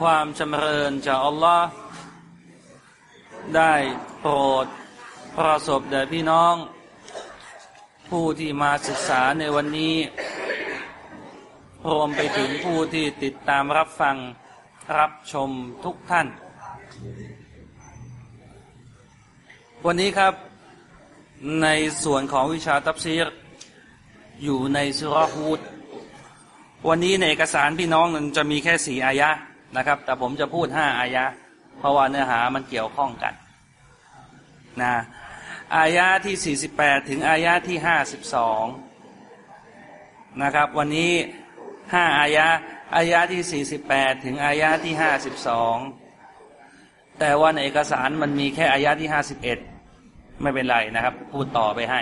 ความจำเริญจากอัลลอฮ์ได้โปรดประสบแด่พี่น้อง ผู้ที่มาศึกษาในวันนี้รวมไปถึงผู้ที่ติดตามรับฟังรับชมทุกท่าน วันนี้ครับในส่วนของวิชาตับซีรอยู่ในสุรฮูดวันนี้ในเอกสารพี่น้องมันจะมีแค่สี่อายะ นะครับ แต่ผมจะพูดห้าอายะ เพราะว่าเนื้อหามันเกี่ยวข้องกันนะอายะที่สี่สิบแปดถึงอายะที่ห้าสิบสองนะครับ วันนี้ห้าอายะอายะที่สี่สิบแปดถึงอายะที่ห้าสิบสองแต่ว่าในเอกสารมันมีแค่อายะที่ห้าสิบเอ็ดไม่เป็นไรนะครับ พูดต่อไปให้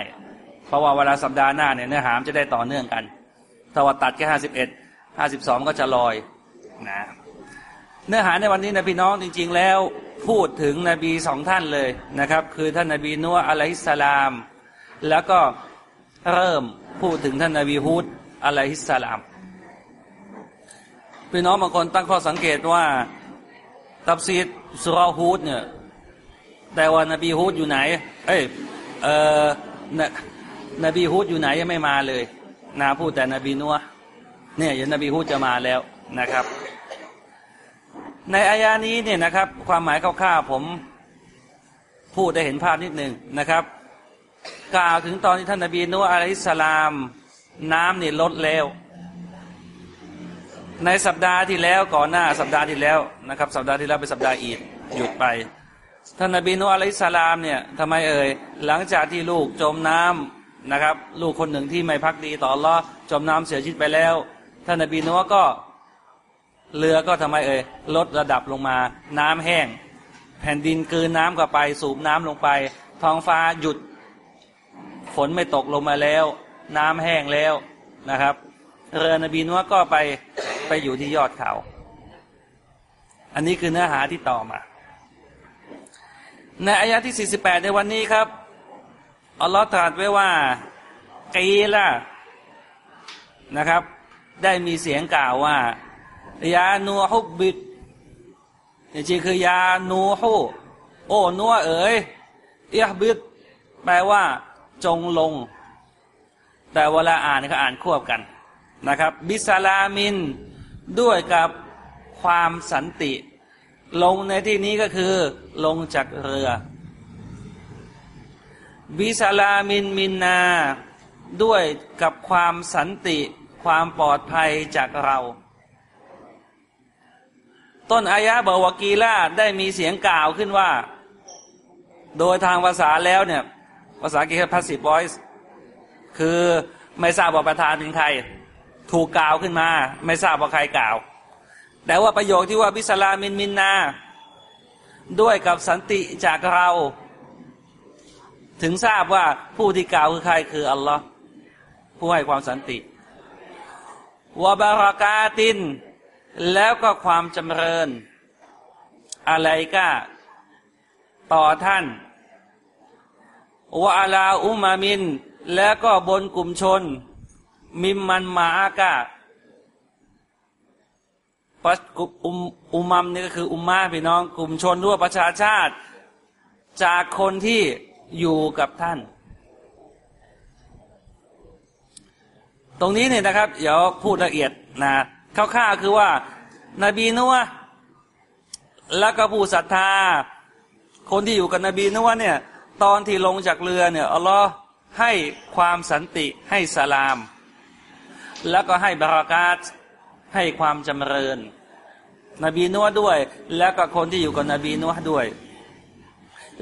เพราะว่าเวลาสัปดาห์หน้าเนี่ยเนื้อหามจะได้ต่อเนื่องกัน ถ้าว่าตัดแค่ห้าสิบเอ็ดห้าสิบสองก็จะลอยนะ เนื้อหาในวันนี้นะพี่น้องจริง ๆ แล้วพูดถึงนบีสองท่านเลยนะครับ คือท่านนบีนัวอะลัยฮิสสลาม แล้วก็เริ่มพูดถึงท่านนบีฮุดอะลัยฮิสสลามพี่น้องบางคนตั้งข้อสังเกตว่าตับซีดสุราฮูดเนี่ยแต่ว่านบีฮูดอยู่ไหน เอ้ยเออนนบีฮูดอยู่ไหนยังไม่มาเลยนาพูดแต่นบีนัวเนี่ยเดี๋ยันนบีฮูดจะมาแล้วนะครับ ในอายานี้เนี่ยนะครับ ความหมายคร่าวๆผมพูดได้เห็นภาพนิดหนึ่งนะครับ กล่าวถึงตอนที่ท่านนบีนัวอะลัยสลาม น้ำเนี่ยลดแล้ว ในสัปดาห์ที่แล้วก่อนหน้าสัปดาห์ที่แล้วนะครับ สัปดาห์ที่แล้วเป็นสัปดาห์อีดหยุดไปท่านนบีนัวอะลัยสลามเนี่ยทำไมเอ่ยหลังจากที่ลูกจมน้ำนะครับ ลูกคนหนึ่งที่ไม่พักดีต่อรอจมน้ำเสียชีวิตไปแล้วท่านนบีนัวก็ เรือก็ทำไมเอ่ยลดระดับลงมา น้ำแห้ง แผ่นดินกืนน้ำเข้าไป สูบน้ำลงไป ท้องฟ้าหยุด ฝนไม่ตกลงมาแล้ว น้ำแห้งแล้วนะครับ เรือนบีนัวก็ไปไปอยู่ที่ยอดเขา อันนี้คือเนื้อหาที่ต่อมา ในอายะที่ 48 ในวันนี้ครับอัลลอฮ์ตรัสไว้ว่ากีละนะครับ ได้มีเสียงกล่าวว่า ยานูฮุบบิดจริงๆคือยานูฮูโอ้นัวเอ๋ยเอียบิดแปลว่า จงลง แต่เวลาอ่านก็อ่านควบกันนะครับ บิสลามิน ด้วยกับความสันติ ลงในที่นี้ก็คือ ลงจากเรือ บิสลามินมินนา ด้วยกับความสันติ ความปลอดภัยจากเรา ต้นอายะบอกวากีล่าได้มีเสียงกล่าวขึ้นว่า โดยทางภาษาแล้วเนี่ย ภาษาอังกฤษ passive voice คือไม่ทราบว่าประธานเป็นใคร ถูกกล่าวขึ้นมา ไม่ทราบว่าใครกล่าว แต่ว่าประโยคที่ว่าบิสลามินมินนา ด้วยกับสันติจากเรา ถึงทราบว่าผู้ที่กล่าวคือใครคืออัลลอฮ์ผู้ให้ความสันติวะบารากาติน แล้วก็ความจำเริญ อะไรก็ต่อท่านวะอาลาอุมามิน แล้วก็บนกลุ่มชน มิมมันมาอากาปัสอุมอุมัมนี่ก็คืออุมมาพี่น้อง กลุ่มชนรั่วประชาชาติ จากคนที่อยู่กับท่าน ตรงนี้เนี่ยนะครับ เดี๋ยวพูดละเอียดนะคร่าวๆคือว่า นบีนัวแล้วก็ผู้ศรัทธา คนที่อยู่กับนบีนัวเนี่ย ตอนที่ลงจากเรือเนี่ยอัลลอฮ์ให้ความสันติให้สลาม แล้วก็ให้บารากาตให้ความจำเริญ นบีนัวด้วย แล้วก็คนที่อยู่กับนบีนัวด้วย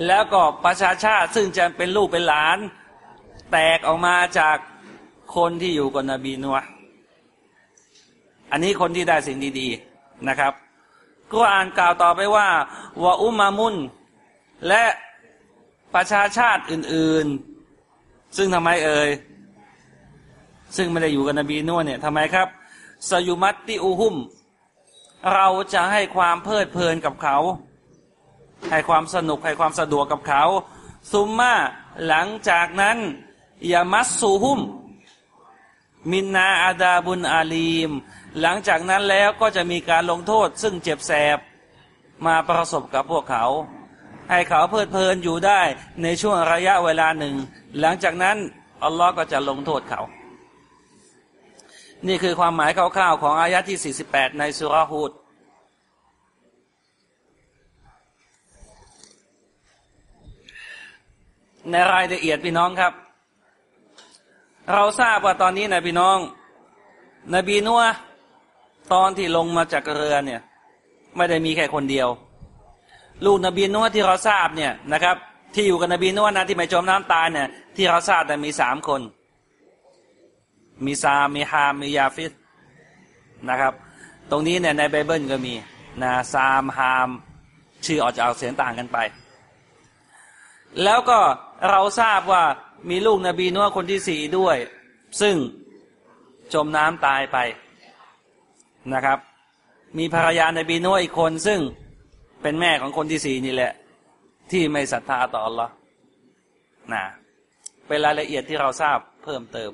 แล้วก็ประชาชาติซึ่งจะเป็นลูกเป็นหลาน แตกออกมาจากคนที่อยู่กับนบีนัวอันนี้คนที่ได้สิ่งดีๆ นะครับกุรอานกล่าวต่อไปว่าวะอุมามุนและประชาชาติอื่น ๆ ซึ่งทำไมเอ่ยซึ่งไม่ได้อยู่กับนบีนัวเนี่ยทำไมครับสยุมัตติอุหุม เราจะให้ความเพลิดเพลินกับเขา ให้ความสนุกให้ความสะดวกกับเขา ซุมมาหลังจากนั้นยามัสซูหุม มินนาอาดาบุนอาลีม หลังจากนั้นแล้วก็จะมีการลงโทษซึ่งเจ็บแสบมาประสบกับพวกเขา ให้เขาเพลิดเพลินอยู่ได้ในช่วงระยะเวลาหนึ่ง หลังจากนั้นอัลลอฮ์ก็จะลงโทษเขา นี่คือความหมายคร่าวๆของอายะที่ 48 ในสุราฮูดในรายละเอียดพี่น้องครับ เราทราบว่าตอนนี้นะพี่น้อง นบีนัว ตอนที่ลงมาจากเรือเนี่ย ไม่ได้มีแค่คนเดียว ลูกนบีนัวที่เราทราบเนี่ยนะครับ ที่อยู่กับนบีนัวนะที่ไม่จมน้ำตายเนี่ย ที่เราทราบแต่มีสามคน มีซามีฮามมียาฟิสนะครับ ตรงนี้เนี่ยในไบเบิลก็มีนะซามฮาม ชื่อออกจะเอาเสียงต่างกันไป แล้วก็เราทราบว่ามีลูกนบีนัวคนที่สี่ด้วย ซึ่งจมน้ำตายไป นะครับ มีภรรยานบีนัวอีกคนซึ่งเป็นแม่ของคนที่สี่นี่แหละ ที่ไม่ศรัทธาต่อ Allah นะเป็นรายละเอียดที่เราทราบเพิ่มเติม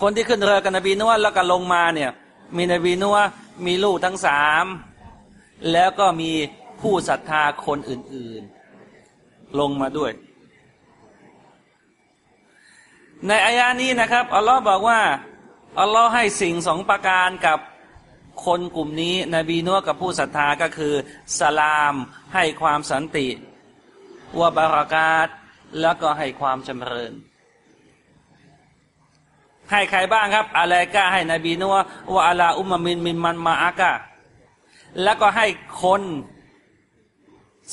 คนที่ขึ้นเรือกับนบีนัวแล้วก็ลงมาเนี่ย มีนบีนัวมีลูกทั้งสามแล้วก็มีผู้ศรัทธาคนอื่น ๆ ลงมาด้วย ในอายานี้นะครับอัลลอฮ์บอกว่า อัลลอฮ์ให้สิ่งสองประการกับคนกลุ่มนี้ นบีนัวกับผู้ศรัทธาก็คือสลามให้ความสันติวบารากาศแล้วก็ให้ความจำเริญ ให้ใครบ้างครับอะไรก็ให้นบีนัววะอัลาอุมมินมินมันมาอากาแล้วก็ให้คน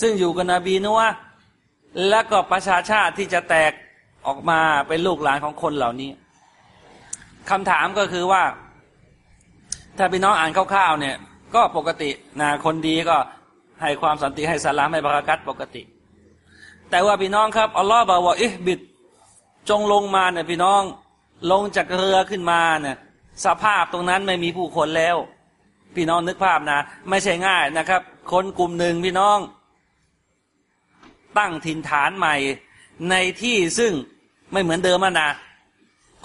ซึ่งอยู่กับนบีนัวแล้วก็ประชาชาติที่จะแตกออกมาเป็นลูกหลานของคนเหล่านี้ คำถามก็คือว่า ถ้าพี่น้องอ่านคร่าวๆเนี่ย ก็ปกตินะคนดีก็ให้ความสันติให้สลามให้บรากัดปกติ แต่ว่าพี่น้องครับอัลลอฮ์บอกว่าอิบิดจงลงมาเนี่ยพี่น้องลงจากเรือขึ้นมาเนี่ยสภาพตรงนั้นไม่มีผู้คนแล้ว พี่น้องนึกภาพนะ ไม่ใช่ง่ายนะครับ คนกลุ่มหนึ่งพี่น้อง ตั้งถิ่นฐานใหม่ในที่ซึ่งไม่เหมือนเดิมนะ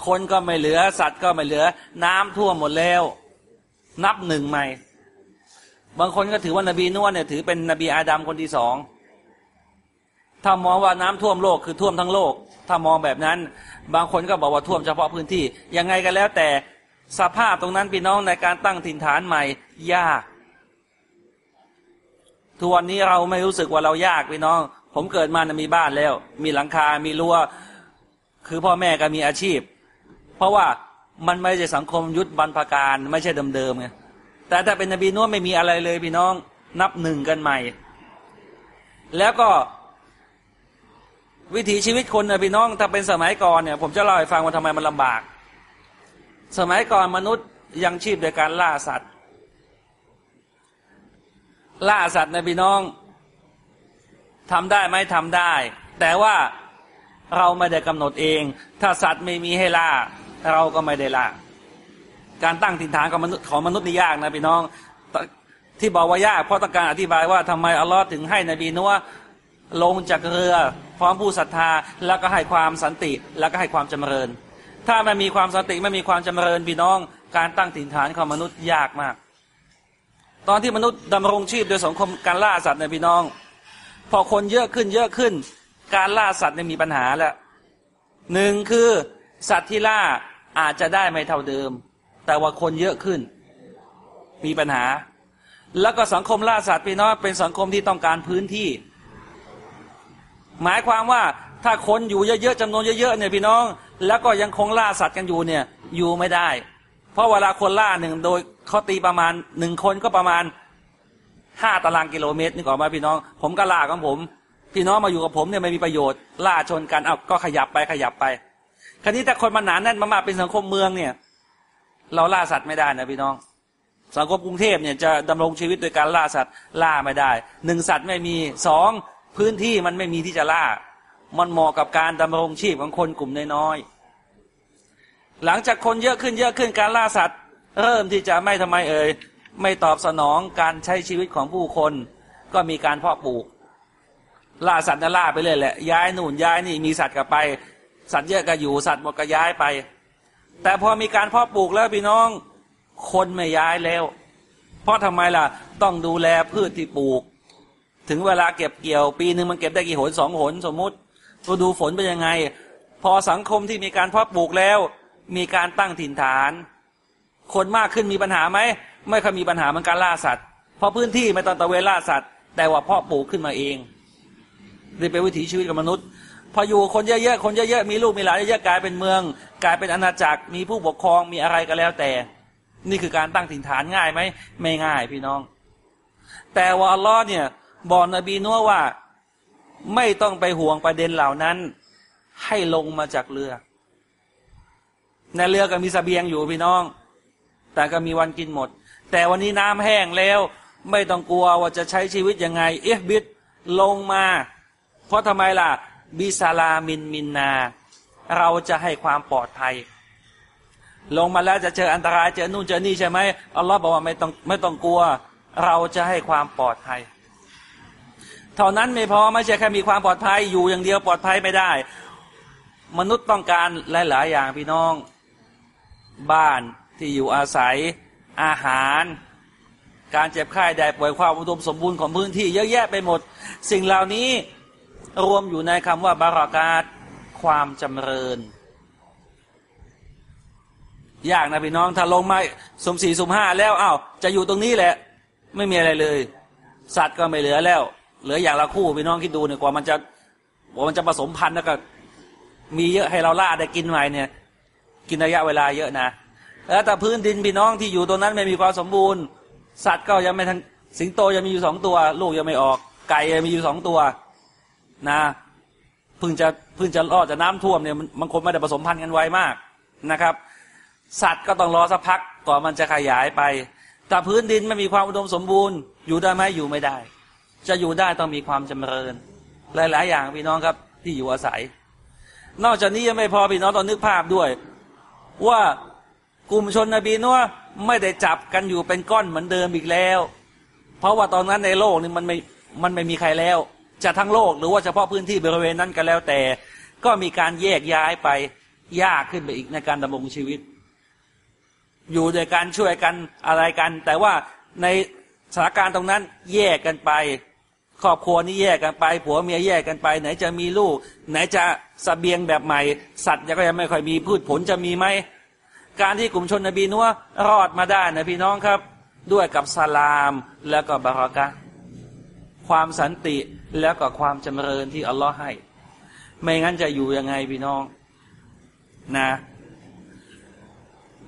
คนก็ไม่เหลือ สัตว์ก็ไม่เหลือ น้ำท่วมหมดแล้ว นับหนึ่งใหม่ บางคนก็ถือว่านบีนวเนี่ยถือเป็นนบีอาดัมคนที่สองถ้ามองว่าน้ำท่วมโลกคือท่วมทั้งโลก ถ้ามองแบบนั้น บางคนก็บอกว่าท่วมเฉพาะพื้นที่ยังไงกันแล้วแต่สภาพตรงนั้นพี่น้องในการตั้งถิ่นฐานใหม่ยากทุกวันนี้เราไม่รู้สึกว่าเรายากพี่น้อง ผมเกิดมานะมีบ้านแล้ว มีหลังคา มีรั้ว คือพ่อแม่ก็มีอาชีพ ราะว่ามันไม่ใช่สังคมยุทธบรรพการไม่ใช่เดิมๆไงแต่ถ้าเป็นนบีนัวไม่มีอะไรเลยพี่น้องนับหนึ่งกันใหม่ แล้วก็วิถีชีวิตคนนะพี่น้องถ้าเป็นสมัยก่อนเนี่ย ผมจะเล่าให้ฟังว่าทำไมมันลำบาก สมัยก่อนมนุษย์ยังชีพโดยการล่าสัตว์ ล่าสัตว์นะพี่น้องทำได้ไหมทำได้ แต่ว่าเราไม่ได้กำหนดเอง ถ้าสัตว์ไม่มีให้ล่า เราก็ไม่ได้ล่าการตั้งถิ่นฐานของมนุษย์ของมนุษย์นี่ยากนะพี่น้อง ที่บอกว่ายากเพราะต้องการอธิบายว่าทำไมอัลลอฮ์ถึงให้นบีนัวลงจากเรือพร้อมผู้ศรัทธา แล้วก็ให้ความสันติ แล้วก็ให้ความจำเริญ ถ้าไม่มีความสันติไม่มีความจำเริญพี่น้อง การตั้งถิ่นฐานของมนุษย์ยากมาก ตอนที่มนุษย์ดำรงชีพโดยสังคมการล่าสัตว์เนี่ยพี่น้อง พอคนเยอะขึ้นเยอะขึ้น การล่าสัตว์เนี่ยมีปัญหาแล้วหนึ่งคือสัตว์ที่ล่า อาจจะได้ไม่เท่าเดิม แต่ว่าคนเยอะขึ้น มีปัญหา แล้วก็สังคมล่าสัตว์พี่น้องเป็นสังคมที่ต้องการพื้นที่ หมายความว่าถ้าคนอยู่เยอะๆจำนวนเยอะๆเนี่ยพี่น้อง แล้วก็ยังคงล่าสัตว์กันอยู่เนี่ยอยู่ไม่ได้ เพราะเวลาคนล่าหนึ่งโดยเขาตีประมาณหนึ่งคนก็ประมาณห้าตารางกิโลเมตรนึกออกมาพี่น้อง ผมก็ล่าของผม พี่น้องมาอยู่กับผมเนี่ยไม่มีประโยชน์ล่าชนกันเอาก็ขยับไปขยับไป คราวนี้แต่คนมาหนาแน่นมากๆเป็นสังคมเมืองเนี่ย เราล่าสัตว์ไม่ได้นะพี่น้อง สังคมกรุงเทพเนี่ยจะดำรงชีวิตโดยการล่าสัตว์ล่าไม่ได้หนึ่งสัตว์ไม่มีสองพื้นที่มันไม่มีที่จะล่า มันเหมาะกับการดำรงชีพของคนกลุ่มน้อยๆหลังจากคนเยอะขึ้นเยอะขึ้นการล่าสัตว์ เริ่มที่จะไม่ทำไมเอ่ยไม่ตอบสนองการใช้ชีวิตของผู้คน ก็มีการเพาะปลูกล่าสัตว์นะล่าไปเลยแหละย้ายหนุนย้ายนี่มีสัตว์กลับไป สัตว์เยอะก็อยู่สัตว์หมดก็ย้ายไป แต่พอมีการเพาะปลูกแล้วพี่น้อง คนไม่ย้ายแล้ว เพราะทำไมล่ะ ต้องดูแลพืชที่ปลูก ถึงเวลาเก็บเกี่ยว ปีหนึ่งมันเก็บได้กี่หนสองหนสมมุติเราดูฝนเป็นยังไง พอสังคมที่มีการเพาะปลูกแล้ว มีการตั้งถิ่นฐาน คนมากขึ้นมีปัญหาไหมไม่เคยมีปัญหามันการล่าสัตว์เพราะพื้นที่ไม่ต้องตะเวนล่าสัตว์ แต่ว่าเพาะปลูกขึ้นมาเองนี่เป็นวิถีชีวิตของมนุษย์ พออยู่คนเยอะๆคนเยอะๆมีลูกมีหลานเยอะๆกลายเป็นเมือง กลายเป็นอาณาจักรมีผู้ปกครองมีอะไรก็แล้วแต่ นี่คือการตั้งถิ่นฐานง่ายไหมไม่ง่ายพี่น้อง แต่ว่าอัลลอฮ์เนี่ยบอกนบีนัวว่าไม่ต้องไปห่วงประเด็นเหล่านั้น ให้ลงมาจากเรือ ในเรือก็มีสเสบียงอยู่พี่น้อง แต่ก็มีวันกินหมด แต่วันนี้น้ำแห้งแล้ว ไม่ต้องกลัวว่าจะใช้ชีวิตยังไง เอ๊ะบิดลงมา เพราะทำไมล่ะ บิซาลามินมินนา เราจะให้ความปลอดภัย ลงมาแล้วจะเจออันตรายเจอนู่นเจอนี่ใช่ไหมอัลลอฮ์บอกว่าไม่ต้องไม่ต้องกลัว เราจะให้ความปลอดภัย เท่านั้นไม่พอไม่ใช่แค่มีความปลอดภัยอยู่อย่างเดียวปลอดภัยไม่ได้ มนุษย์ต้องการหลาย ๆ อย่างพี่น้อง บ้านที่อยู่อาศัยอาหารการเจ็บไข้ได้ป่วยความอุดมสมบูรณ์ของพื้นที่เยอะแยะไปหมด สิ่งเหล่านี้ รวมอยู่ในคำว่าบารากาศความจำเริญยากนะพี่น้องถ้าลงมาสมสี่สมห้าแล้วอ้าวจะอยู่ตรงนี้แหละ ไม่มีอะไรเลย สัตว์ก็ไม่เหลือแล้ว เหลืออย่างละคู่พี่น้องคิดดูเนี่ยกว่ามันจะกว่ามันจะผสมพันธุ์แล้วก็ มีเยอะให้เราล่าได้กินใหม่เนี่ย กินระยะเวลาเยอะนะแล้วแต่พื้นดินพี่น้องที่อยู่ตรงนั้นไม่มีความสมบูรณ์ สัตว์ก็ยังไม่ทันสิงโตยังมีอยู่สองตัว ลูกยังไม่ออก ไก่ยังมีอยู่สองตัว นะเพิ่งจะเพิ่งจะรอดจะน้ำท่วมเนี่ยมันคงไม่ได้ผสมพันธุ์กันไวมากนะครับ สัตว์ก็ต้องรอสักพักก่อนมันจะขยายไป แต่พื้นดินไม่มีความอุดมสมบูรณ์ อยู่ได้ไหมอยู่ไม่ได้ จะอยู่ได้ต้องมีความจำเริญ หลาย ๆ อย่างพี่น้องครับที่อยู่อาศัย นอกจากนี้ยังไม่พอพี่น้องต้องนึกภาพด้วย ว่ากลุ่มชนนบีนัวไม่ได้จับกันอยู่เป็นก้อนเหมือนเดิมอีกแล้ว เพราะว่าตอนนั้นในโลกนี่มันไม่มันไม่มีใครแล้ว จะทั้งโลกหรือว่าเฉพาะพื้นที่บริเวณนั้นก็แล้วแต่ ก็มีการแยกย้ายไปยากขึ้นไปอีกในการดำรงชีวิต อยู่โดยการช่วยกันอะไรกัน แต่ว่าในสถานการณ์ตรงนั้นแยกกันไป ครอบครัวนี้แยกกันไป ผัวเมียแยกกันไป ไหนจะมีลูก ไหนจะสเสบียงแบบใหม่ สัตว์ก็ยังไม่ค่อยมีพืชผลจะมีไหมการที่กลุ่มชนนบีนัวรอดมาได้นะพี่น้องครับ ด้วยกับสลามแล้วก็บารากะ ความสันติแล้วก็ความจำเริญที่อัลลอฮ์ให้ ไม่งั้นจะอยู่ยังไงพี่น้อง นะ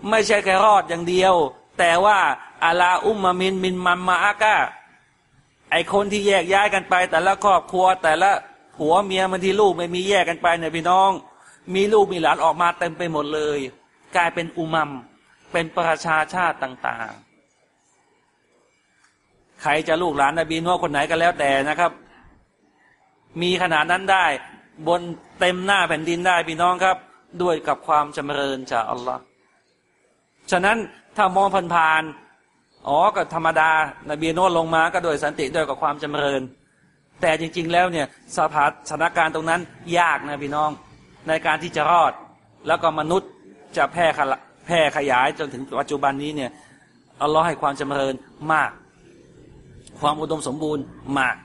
ไม่ใช่แค่รอดอย่างเดียว แต่ว่าอาลาอุมมามินมินมัมมาอากาไอคนที่แยกย้ายกันไป แต่ละครอบครัวแต่ละผัวเมียมันที่ลูกไม่มีแยกกันไปเนี่ยพี่น้อง มีลูกมีหลานออกมาเต็มไปหมดเลย กลายเป็นอุมัมเป็นประชาชาติต่าง ใครจะลูกหลานนบีนัวคนไหนก็แล้วแต่นะครับ มีขนาดนั้นได้ บนเต็มหน้าแผ่นดินได้พี่น้องครับ ด้วยกับความจำเริญจากอัลลอฮ์ฉะนั้นถ้ามองผ่านๆอ๋อก็ธรรมดา นบีโนลงมาก็โดยสันติด้วยกับความจำเริญ แต่จริง ๆ แล้วเนี่ยสภาสถานการณ์ตรงนั้นยากนะพี่น้องในการที่จะรอด แล้วก็มนุษย์จะแพร่แพร่ขยายจนถึงปัจจุบันนี้เนี่ยอัลลอฮ์ให้ความจำเริญมาก ความอุดมสมบูรณ์มาก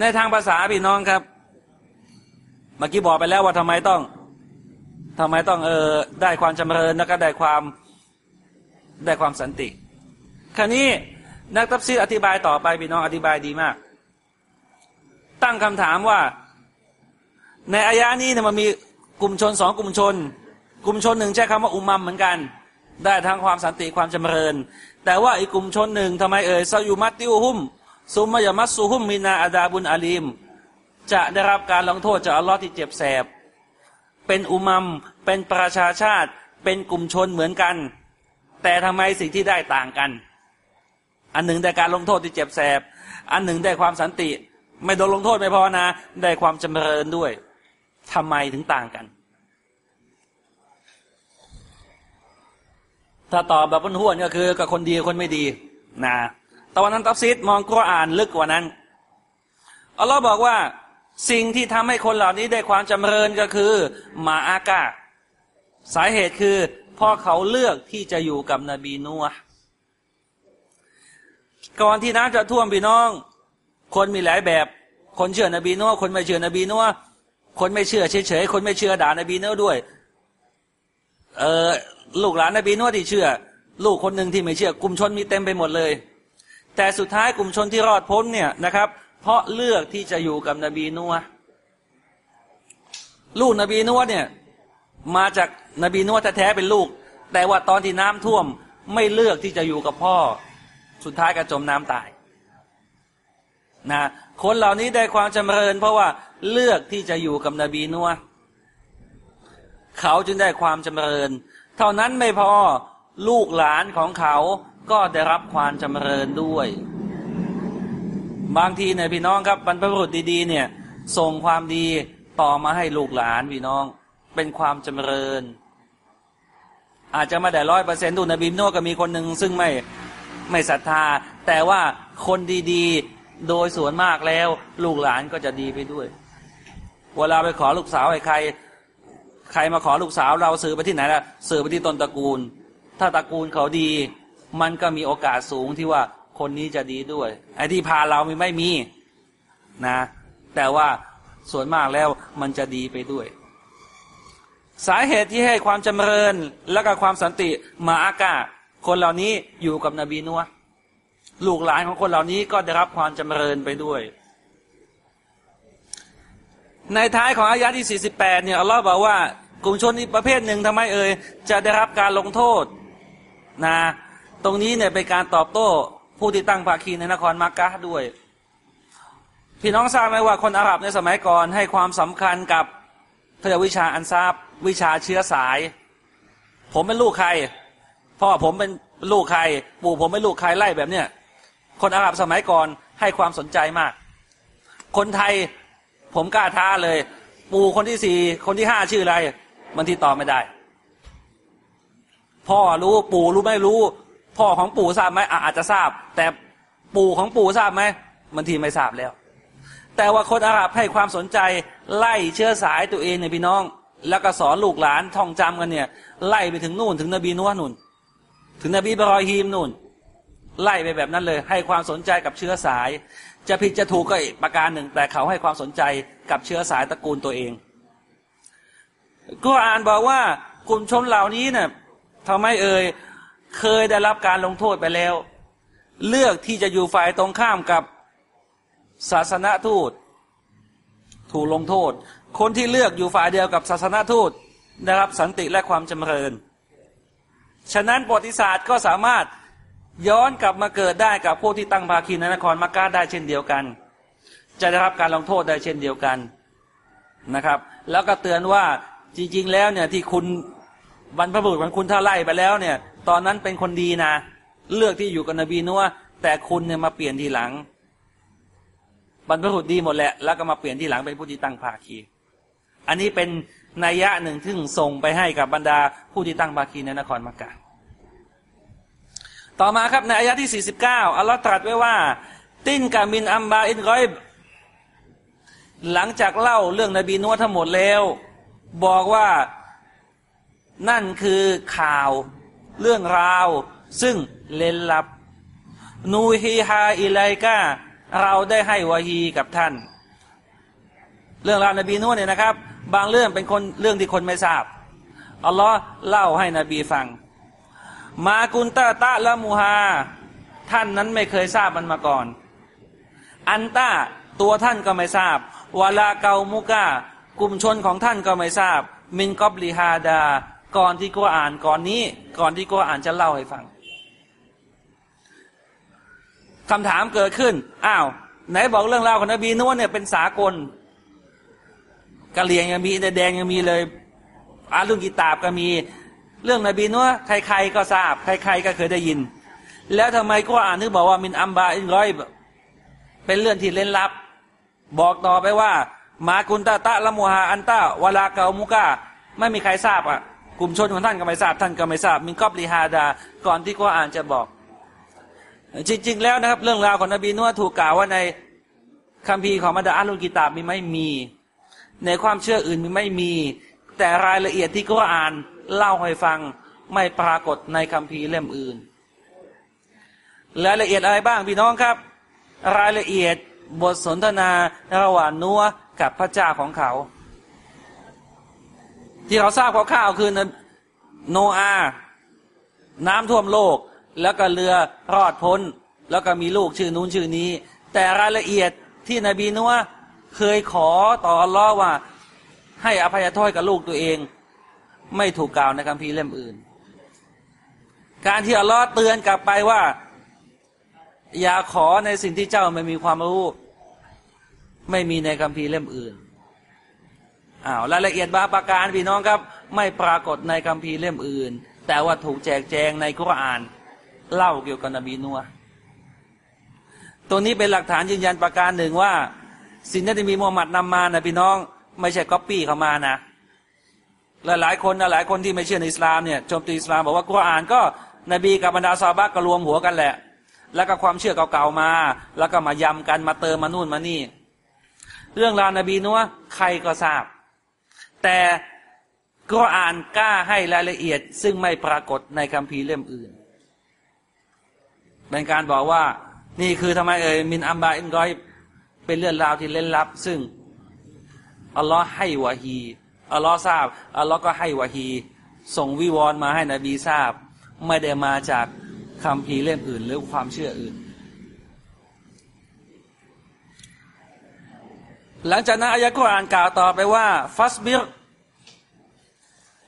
ในทางภาษาพี่น้องครับ เมื่อกี้บอกไปแล้วว่าทำไมต้องทำไมต้องเออได้ความจำเริญแล้วก็ได้ความได้ความสันติคราวนี้นักตัฟซีอธิบายต่อไปพี่น้องอธิบายดีมาก ตั้งคำถามว่า ในอายะนี้เนี่ยมันมีกลุ่มชนสองกลุ่มชน กลุ่มชนหนึ่งใช้คำว่าอุมัมเหมือนกัน ได้ทั้งความสันติความจำเริญ แต่ว่าอีกกลุ่มชนหนึ่งทำไมเอ่ยซายูมัตติวหุมซุมมายมัสซูฮุมมินาอาดาบุนอาลีม จะได้รับการลงโทษจากอัลลอฮ์ที่เจ็บแสบ เป็นอุมัม เป็นประชาชาติ เป็นกลุ่มชนเหมือนกันแแต่ทำไมสิ่งที่ได้ต่างกัน อันหนึ่งได้การลงโทษที่เจ็บแสบ อันหนึ่งได้ความสันติ ไม่โดนลงโทษไม่พอนะ ได้ความจำเริญด้วยทำไมถึงต่างกัน ถ้าตอบแบบพ้นห้วนก็คือกับคนดีคนไม่ดีนะตอนนั้นตัฟซีรมองกุรอานลึกกว่านั้นอัลลอฮ์บอกว่าสิ่งที่ทำให้คนเหล่านี้ได้ความจำเริญก็คือمعكสาเหตุคือเพราะเขาเลือกที่จะอยู่กับนบีนัวก่อนที่น้ำจะท่วมพี่น้อง คนมีหลายแบบ คนเชื่อนบีนัวคนไม่เชื่อนบีนัวคนไม่เชื่อเฉยๆคนไม่เชื่อด่านบีนัวด้วย เออ ลูกหลานนบีนัวที่เชื่อ ลูกคนหนึ่งที่ไม่เชื่อกลุ่มชนมีเต็มไปหมดเลย แต่สุดท้ายกลุ่มชนที่รอดพ้นเนี่ยนะครับ เพราะเลือกที่จะอยู่กับนบีนัวลูกนบีนัวเนี่ยมาจากนบีนัวแท้ๆเป็นลูก แต่ว่าตอนที่น้ำท่วมไม่เลือกที่จะอยู่กับพ่อ สุดท้ายก็จมน้ำตายนะคนเหล่านี้ได้ความจำเริญ เพราะว่าเลือกที่จะอยู่กับนบีนัวเขาจึงได้ความจำเริญ ท่านั้นไม่พอลูกหลานของเขาก็ได้รับความจำเริญด้วย บางทีเนี่ยพี่น้องครับบรรพบุรุษดีๆ เนี่ยส่งความดีต่อมาให้ลูกหลานพี่น้อง เป็นความจำเริญ อาจจะมาได้ร้อยเปอร์เซ็นต์ดูนบีโนก็มีคนหนึ่งซึ่งไม่ไม่ศรัทธา แต่ว่าคนดีๆโดยส่วนมากแล้ว ลูกหลานก็จะดีไปด้วย เวลาไปขอลูกสาวให้ใคร ใครมาขอลูกสาวเราสื่อไปที่ไหนล่ะสื่อไปที่ต้นตระกูล ถ้าตระกูลเขาดี มันก็มีโอกาสสูงที่ว่าคนนี้จะดีด้วย ไอ้ที่พาเราม่ไม่มีนะ แต่ว่าส่วนมากแล้วมันจะดีไปด้วย สาเหตุที่ให้ความจำเริญและก็ความสันติมาอากาคนเหล่านี้อยู่กับนบีนัวลูกหลานของคนเหล่านี้ก็ได้รับความจำเริญไปด้วย ในท้ายของอายะที่ 48 เนี่ยอัลลอฮ์บอกว่ากลุ่มชนอีกประเภทหนึ่งทำไมเอ่ยจะได้รับการลงโทษนะตรงนี้เนี่ยเป็นการตอบโต้ผู้ที่ตั้งภาคีในนครมักกะด้วย พี่น้องทราบไหมว่าคนอาหรับในสมัยก่อนให้ความสำคัญกับเขาเรียกวิชาอันทราบวิชาเชื้อสาย ผมเป็นลูกใครพ่อผมเป็นลูกใคร ปู่ผมเป็นลูกใครไล่แบบเนี้ยคนอาหรับสมัยก่อนให้ความสนใจมาก คนไทย ผมกล้าท้าเลย ปู่คนที่สี่คนที่ห้าชื่ออะไรมันที่ตอบไม่ได้ พ่อรู้ปู่รู้ไม่รู้ พ่อของปู่ทราบไหมอาจจะทราบ แต่ปู่ของปู่ทราบไหมมันทีไม่ทราบแล้ว แต่ว่าคนอาหรับให้ความสนใจไล่เชื้อสายตัวเองเนี่ยพี่น้อง แล้วก็สอนลูกหลานท่องจำกันเนี่ย ไล่ไปถึงนู่นถึงนบีนัวนู่น ถึงนบีบรอยฮีมนู่น ไล่ไปแบบนั้นเลย ให้ความสนใจกับเชื้อสาย จะผิดจะถูกก็อีกประการหนึ่ง แต่เขาให้ความสนใจกับเชื้อสายตระกูลตัวเองก็อ่านบอกว่ากลุ่มชนเหล่านี้เนี่ยทำไมเอ่ยเคยได้รับการลงโทษไปแล้ว เลือกที่จะอยู่ฝ่ายตรงข้ามกับศาสนาทูต ถูกลงโทษ คนที่เลือกอยู่ฝ่ายเดียวกับศาสนาทูตได้รับสันติและความจำเริญ ฉะนั้นประวัติศาสตร์ก็สามารถ ย้อนกลับมาเกิดได้กับพวกที่ตั้งภาคีนนครมักกะได้เช่นเดียวกัน จะได้รับการลงโทษได้เช่นเดียวกันนะครับ แล้วก็เตือนว่าจริง ๆ แล้วเนี่ยที่คุณบรรพบุรุษของคุณท่าไล่ไปแล้วเนี่ย ตอนนั้นเป็นคนดีนะ เลือกที่อยู่กับนบีนัวแต่คุณเนี่ยมาเปลี่ยนทีหลัง บรรพบุรุษดีหมดแหละแล้วก็มาเปลี่ยนทีหลังเป็นผู้ที่ตั้งภาคี อันนี้เป็นนัยยะหนึ่งที่ส่งไปให้กับบรรดาผู้ที่ตั้งบาคีในนครมักกะ ต่อมาครับในอายะที่ 49 อัลลอฮ์ตรัสไว้ว่า ตินกามินอัมบาอินรอยบหลังจากเล่าเรื่องนบีนัวทั้งหมดแล้ว บอกว่านั่นคือข่าวเรื่องราว ซึ่งเล่นลับ นูฮีฮาอิไลกาเราได้ให้วาฮีกับท่าน เรื่องราวนบีนู่นเนี่ยนะครับ บางเรื่องเป็นคนเรื่องที่คนไม่ทราบอัลลอฮ์เล่าให้นบีฟัง มากุนตาตะละมูฮาท่านนั้นไม่เคยทราบมันมาก่อน อันตาตัวท่านก็ไม่ทราบวาลาเกามุกากลุ่มชนของท่านก็ไม่ทราบ มินกอบลีฮาดา ก่อนที่กูอ่านก่อนนี้ ก่อนที่กูอ่านจะเล่าให้ฟังคำถามเกิดขึ้น อ้าว ไหนบอกเรื่องราวของนบีนุ่นเนี่ยเป็นสากลกะเหลี่ยงยังมีแดงยังมีเลยอาลุงกีตาบก็มี เรื่องนบีนัวใครๆก็ทราบ ใครๆก็เคยได้ยิน แล้วทำไมก็อ่านนึกบอกว่ามินอัมบาอินร้อยเป็นเรื่องที่เล่นลับ บอกต่อไปว่า มากุนตาตะละมูฮาอันตาวลาเกามุกาไม่มีใครทราบอะกลุ่มชนของท่านก็ไม่ทราบท่านก็ไม่ทราบมินกอบลีฮาดา ก่อนที่ก็อ่านจะบอก จริง ๆ แล้วนะครับ เรื่องราวของนบีนัวถูกกล่าวว่าในคัมภีร์ของบรรดาอัลลุกิตาบมีไม่มี ในความเชื่ออื่นมีไม่มี แต่รายละเอียดที่ก็อ่าน เล่าให้ฟังไม่ปรากฏในคัมภีร์เล่มอื่นรายละเอียดอะไรบ้างพี่น้องครับ รายละเอียดบทสนทนาระหว่างนัวกับพระเจ้าของเขา ที่เราทราบคร่าวๆคือโนอาน้ำท่วมโลก แล้วก็เรือรอดพ้น แล้วก็มีลูกชื่อนู้นชื่อนี้ แต่รายละเอียดที่นบีนัวเคยขอต่อรอว่าให้อภัยโทษกับลูกตัวเอง ไม่ถูกกล่าวในคัมภีร์เล่มอื่น การที่อัลลอฮ์เตือนกลับไปว่า อย่าขอในสิ่งที่เจ้าไม่มีความรู้ไม่มีในคัมภีร์เล่มอื่นอ้าวรายละเอียดบางประการพี่น้องครับ ไม่ปรากฏในคัมภีร์เล่มอื่น แต่ว่าถูกแจกแจงในกุราน เล่าเกี่ยวกับนบีนัวตัวนี้เป็นหลักฐานยืนยันประการหนึ่งว่า สิ่งที่มีมูฮัมหมัดนำมานะพี่น้อง ไม่ใช่ก๊อปปี้เขามานะ หลายหลายคนนะหลายคนที่ไม่เชื่อในอิสลามเนี่ยโจมตีอิสลามบอกว่ากุรอานก็นบีกับบรรดาซาบะก็รวมหัวกันแหละ แล้วก็ความเชื่อเก่าๆมา แล้วก็มายำกันมาเติมมานู่นมานี่ เรื่องราวนบีนัวใครก็ทราบ แต่ก็อ่านกล้าให้รายละเอียด ซึ่งไม่ปรากฏในคัมภีร์เล่มอื่น เป็นการบอกว่านี่คือทำไมเอ่ยมินอัมบาอินกอยเป็นเรื่องราวที่เล่นลับ ซึ่งอัลลอฮ์ให้วะฮี อัลลอฮ์ทราบอัลลอฮ์ก็ให้วะฮีส่งวิวรณ์มาให้นบีทราบ ไม่ได้มาจากคำพีเล่มอื่น หรือความเชื่ออื่น หลังจากนั้นอายะกุรอานกล่าวต่อไปว่า ฟัสบิร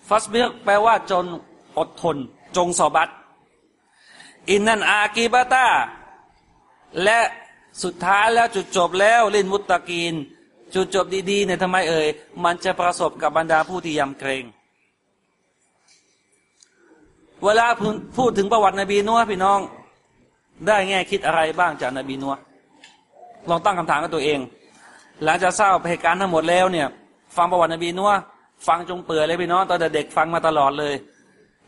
ฟัสบิรแปลว่าจนอดทน จงสอบัตอินนันอากีบาตาและสุดท้ายแล้วจุดจบแล้วลินมุตตะกีน จุดจบดีๆเนี่ยทำไมเอ่ยมันจะประสบกับบรรดาผู้ที่ยำเกรงเวลาพูดถึงประวัตินบีนัวพี่น้อง ได้แง่คิดอะไรบ้างจากนบีนัวลองตั้งคำถามกับตัวเอง หลังจากทราบเหตุการณ์ทั้งหมดแล้วเนี่ย ฟังประวัตินบีนัวฟังจงเปื่อยเลยพี่น้องตอนเด็กฟังมาตลอดเลย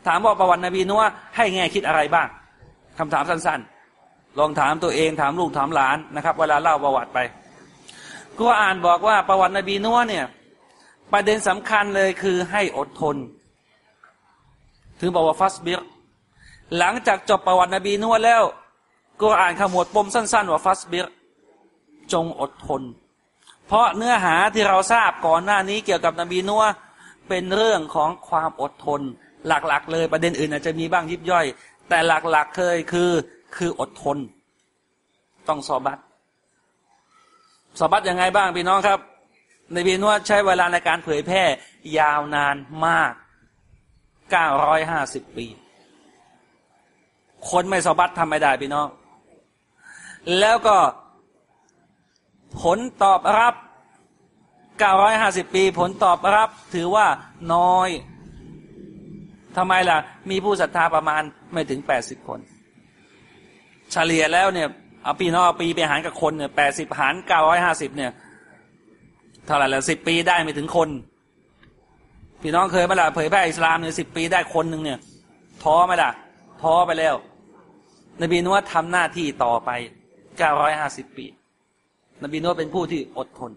ถามว่าประวัตินบีนัวให้แง่คิดอะไรบ้างคำถามสั้นๆ ลองถามตัวเองถามลูกถามหลานนะครับ เวลาเล่าประวัติไป ก็อ่านบอกว่าประวัตินบีนัวเนี่ย ประเด็นสำคัญเลยคือให้อดทน ถึงบอกว่าฟัสบิรหลังจากจบประวัตินบีนัวแล้ว ก็อ่านขมวดปมสั้น ๆ ว่าฟัสบิรจงอดทน เพราะเนื้อหาที่เราทราบก่อนหน้านี้เกี่ยวกับนบีนัวเป็นเรื่องของความอดทน หลักๆ เลยประเด็นอื่นอาจจะมีบ้างยิบย่อย แต่หลักๆเคยคือคืออดทน ต้องสอบัต สอบัตยังไงบ้างพี่น้องครับ ในบีนวดใช้เวลาในการเผยแพร่ยาวนานมากเก้าร้อยห้าสิบปี คนไม่สอบัตทำไม่ได้พี่น้อง แล้วก็ผลตอบรับเก้าร้อยห้าสิบปี ผลตอบรับถือว่าน้อยทำไมล่ะ มีผู้ศรัทธาประมาณไม่ถึงแปดสิบคน เฉลี่ยแล้วเนี่ย เอาปีนอกปีไปหารกับคนเนี่ยแปดสิบหารเก้าร้อยห้าสิบเนี่ยเท่าไหร่ละสิบปีได้ไม่ถึงคน พี่น้องเคยไหมล่ะเผยแพร่อิสลามเนี่ยสิบปีได้คนหนึ่งเนี่ยท้อไหมล่ะท้อไปแล้ว นบีนวดทำหน้าที่ต่อไปเก้าร้อยห้าสิบปี นบีนวดเป็นผู้ที่อดทน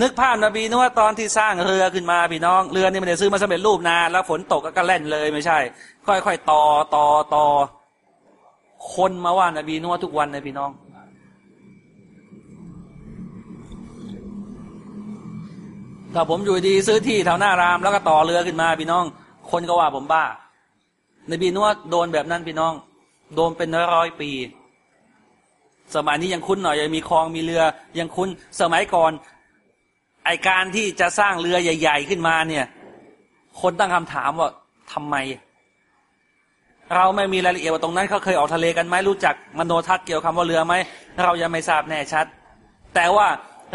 นึกภาพนบีนวดตอนที่สร้างเรือขึ้นมาพี่น้องเรือนี่มันจะซื้อมาสำเร็จรูปนาแล้วฝนตกก็กระเล่นเลยไม่ใช่ ค่อยๆต่อต่อต่อ คนมาว่านบีนัวทุกวันเลยพี่น้อง ถ้าผมอยู่ดีซื้อที่แถวหน้ารามแล้วก็ต่อเรือขึ้นมาพี่น้อง คนก็ว่าผมบ้า นบีนัวโดนแบบนั้นพี่น้อง โดนเป็นร้อยปี สมัยนี้ยังคุ้นหน่อยยังมีคลองมีเรือยังคุ้นสมัยก่อนไอการที่จะสร้างเรือใหญ่ ๆ ขึ้นมาเนี่ย คนตั้งคำถามว่าทำไม เราไม่มีรายละเอียดว่าตรงนั้นเขาเคยออกทะเลกันไหมรู้จักมโนทัศน์เกี่ยวคำว่าเรือไหมเรายังไม่ทราบแน่ชัด แต่ว่า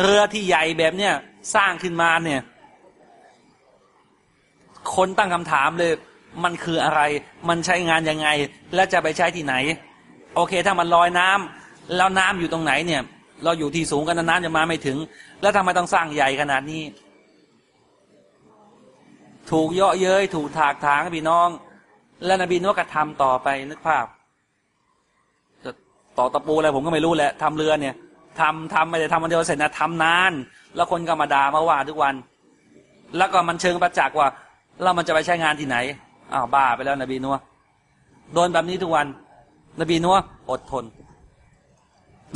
เรือที่ใหญ่แบบเนี้ยสร้างขึ้นมาเนี่ย คนตั้งคำถามเลย มันคืออะไร มันใช้งานยังไง และจะไปใช้ที่ไหน โอเค ถ้ามันลอยน้ำแล้วน้ำอยู่ตรงไหนเนี่ย เราอยู่ที่สูงกันน้ำจะมาไม่ถึง แล้วทำไมต้องสร้างใหญ่ขนาดนี้ ถูกเยาะเย้ยถูกถากถางพี่น้อง แล้วนบีนุกระทำต่อไปนึกภาพจะต่อตะปูอะไรผมก็ไม่รู้แหละทำเรือเนี่ยทำทำไม่ได้ทำวันเดียวเสร็จนะทำนาน แล้วคนก็มาด่ามาว่าทุกวัน แล้วก็มันเชิงประจักษ์ว่าแล้วมันจะไปใช้งานที่ไหนอ้าวบ้าไปแล้วนบีนัวโดนแบบนี้ทุกวัน นบีนัวอดทน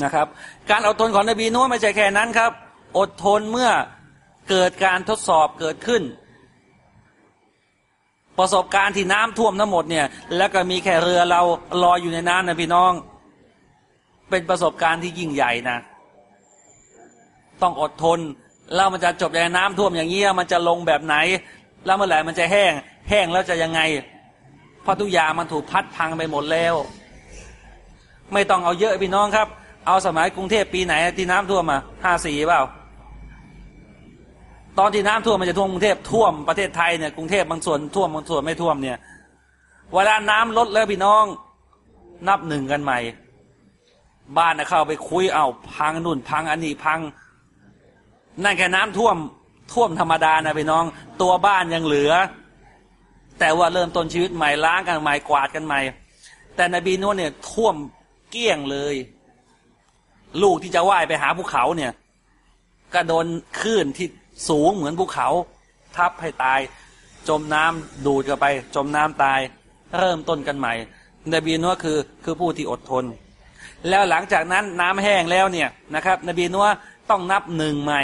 นะครับ การอดทนของนบีนัวไม่ใช่แค่นั้นครับ อดทนเมื่อเกิดการทดสอบเกิดขึ้น ประสบการณ์ที่น้ำท่วมทั้งหมดเนี่ย แล้วก็มีแค่เรือเราลอยอยู่ในน้ำนะพี่น้อง เป็นประสบการณ์ที่ยิ่งใหญ่นะ ต้องอดทน แล้วมันจะจบอย่างน้ำท่วมอย่างเงี้ยมันจะลงแบบไหน แล้วเมื่อไหร่มันจะแห้ง แห้งแล้วจะยังไง เพราะทุกอย่างมันถูกพัดพังไปหมดแล้ว ไม่ต้องเอาเยอะพี่น้องครับ เอาสมัยกรุงเทพปีไหนที่น้ำท่วมมาห้าสี่เปล่า ตอนที่น้ำท่วมมันจะท่วมกรุงเทพท่วมประเทศไทยเนี่ยกรุงเทพบางส่วนท่วมบางส่วนไม่ท่วมเนี่ย เวลาน้ำลดแล้วพี่น้อง นับหนึ่งกันใหม่ บ้านนะเข้าไปคุยเอาพังนู่นพังอันนี้พัง นั่นแค่น้ำท่วมท่วมธรรมดานะพี่น้อง ตัวบ้านยังเหลือ แต่ว่าเริ่มต้นชีวิตใหม่ล้างกันใหม่กวาดกันใหม่ แต่นบีนุ่นเนี่ยท่วมเกลี้ยงเลย ลูกที่จะว่ายไปหาภูเขาเนี่ย ก็โดนคลื่นที่ สูงเหมือนภูเขา ทับให้ตาย จมน้ำดูดกันไป จมน้ำตาย เริ่มต้นกันใหม่นบีนัวคือคือผู้ที่อดทน แล้วหลังจากนั้นน้ำแห้งแล้วเนี่ยนะครับ นบีนัวต้องนับหนึ่งใหม่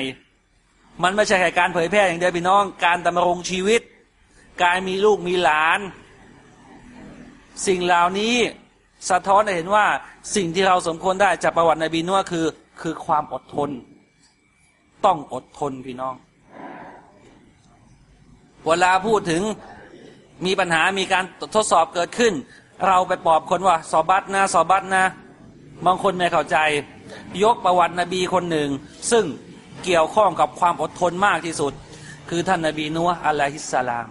มันไม่ใช่แค่การเผยแพร่อย่างเดียวพี่น้องการดำรงชีวิต การมีลูกมีหลาน สิ่งเหล่านี้สะท้อนให้เห็นว่าสิ่งที่เราสมควรได้จากประวัตินบีนัวคือคือความอดทน ต้องอดทนพี่น้อง เวลาพูดถึงมีปัญหามีการทดสอบเกิดขึ้น เราไปปลอบคนว่าสอบัตนะสอบัตนะ บางคนไม่เข้าใจ ยกประวัตินบีคนหนึ่ง ซึ่งเกี่ยวข้องกับความอดทนมากที่สุด คือท่านนบีนัวอะลัยฮิสสลาม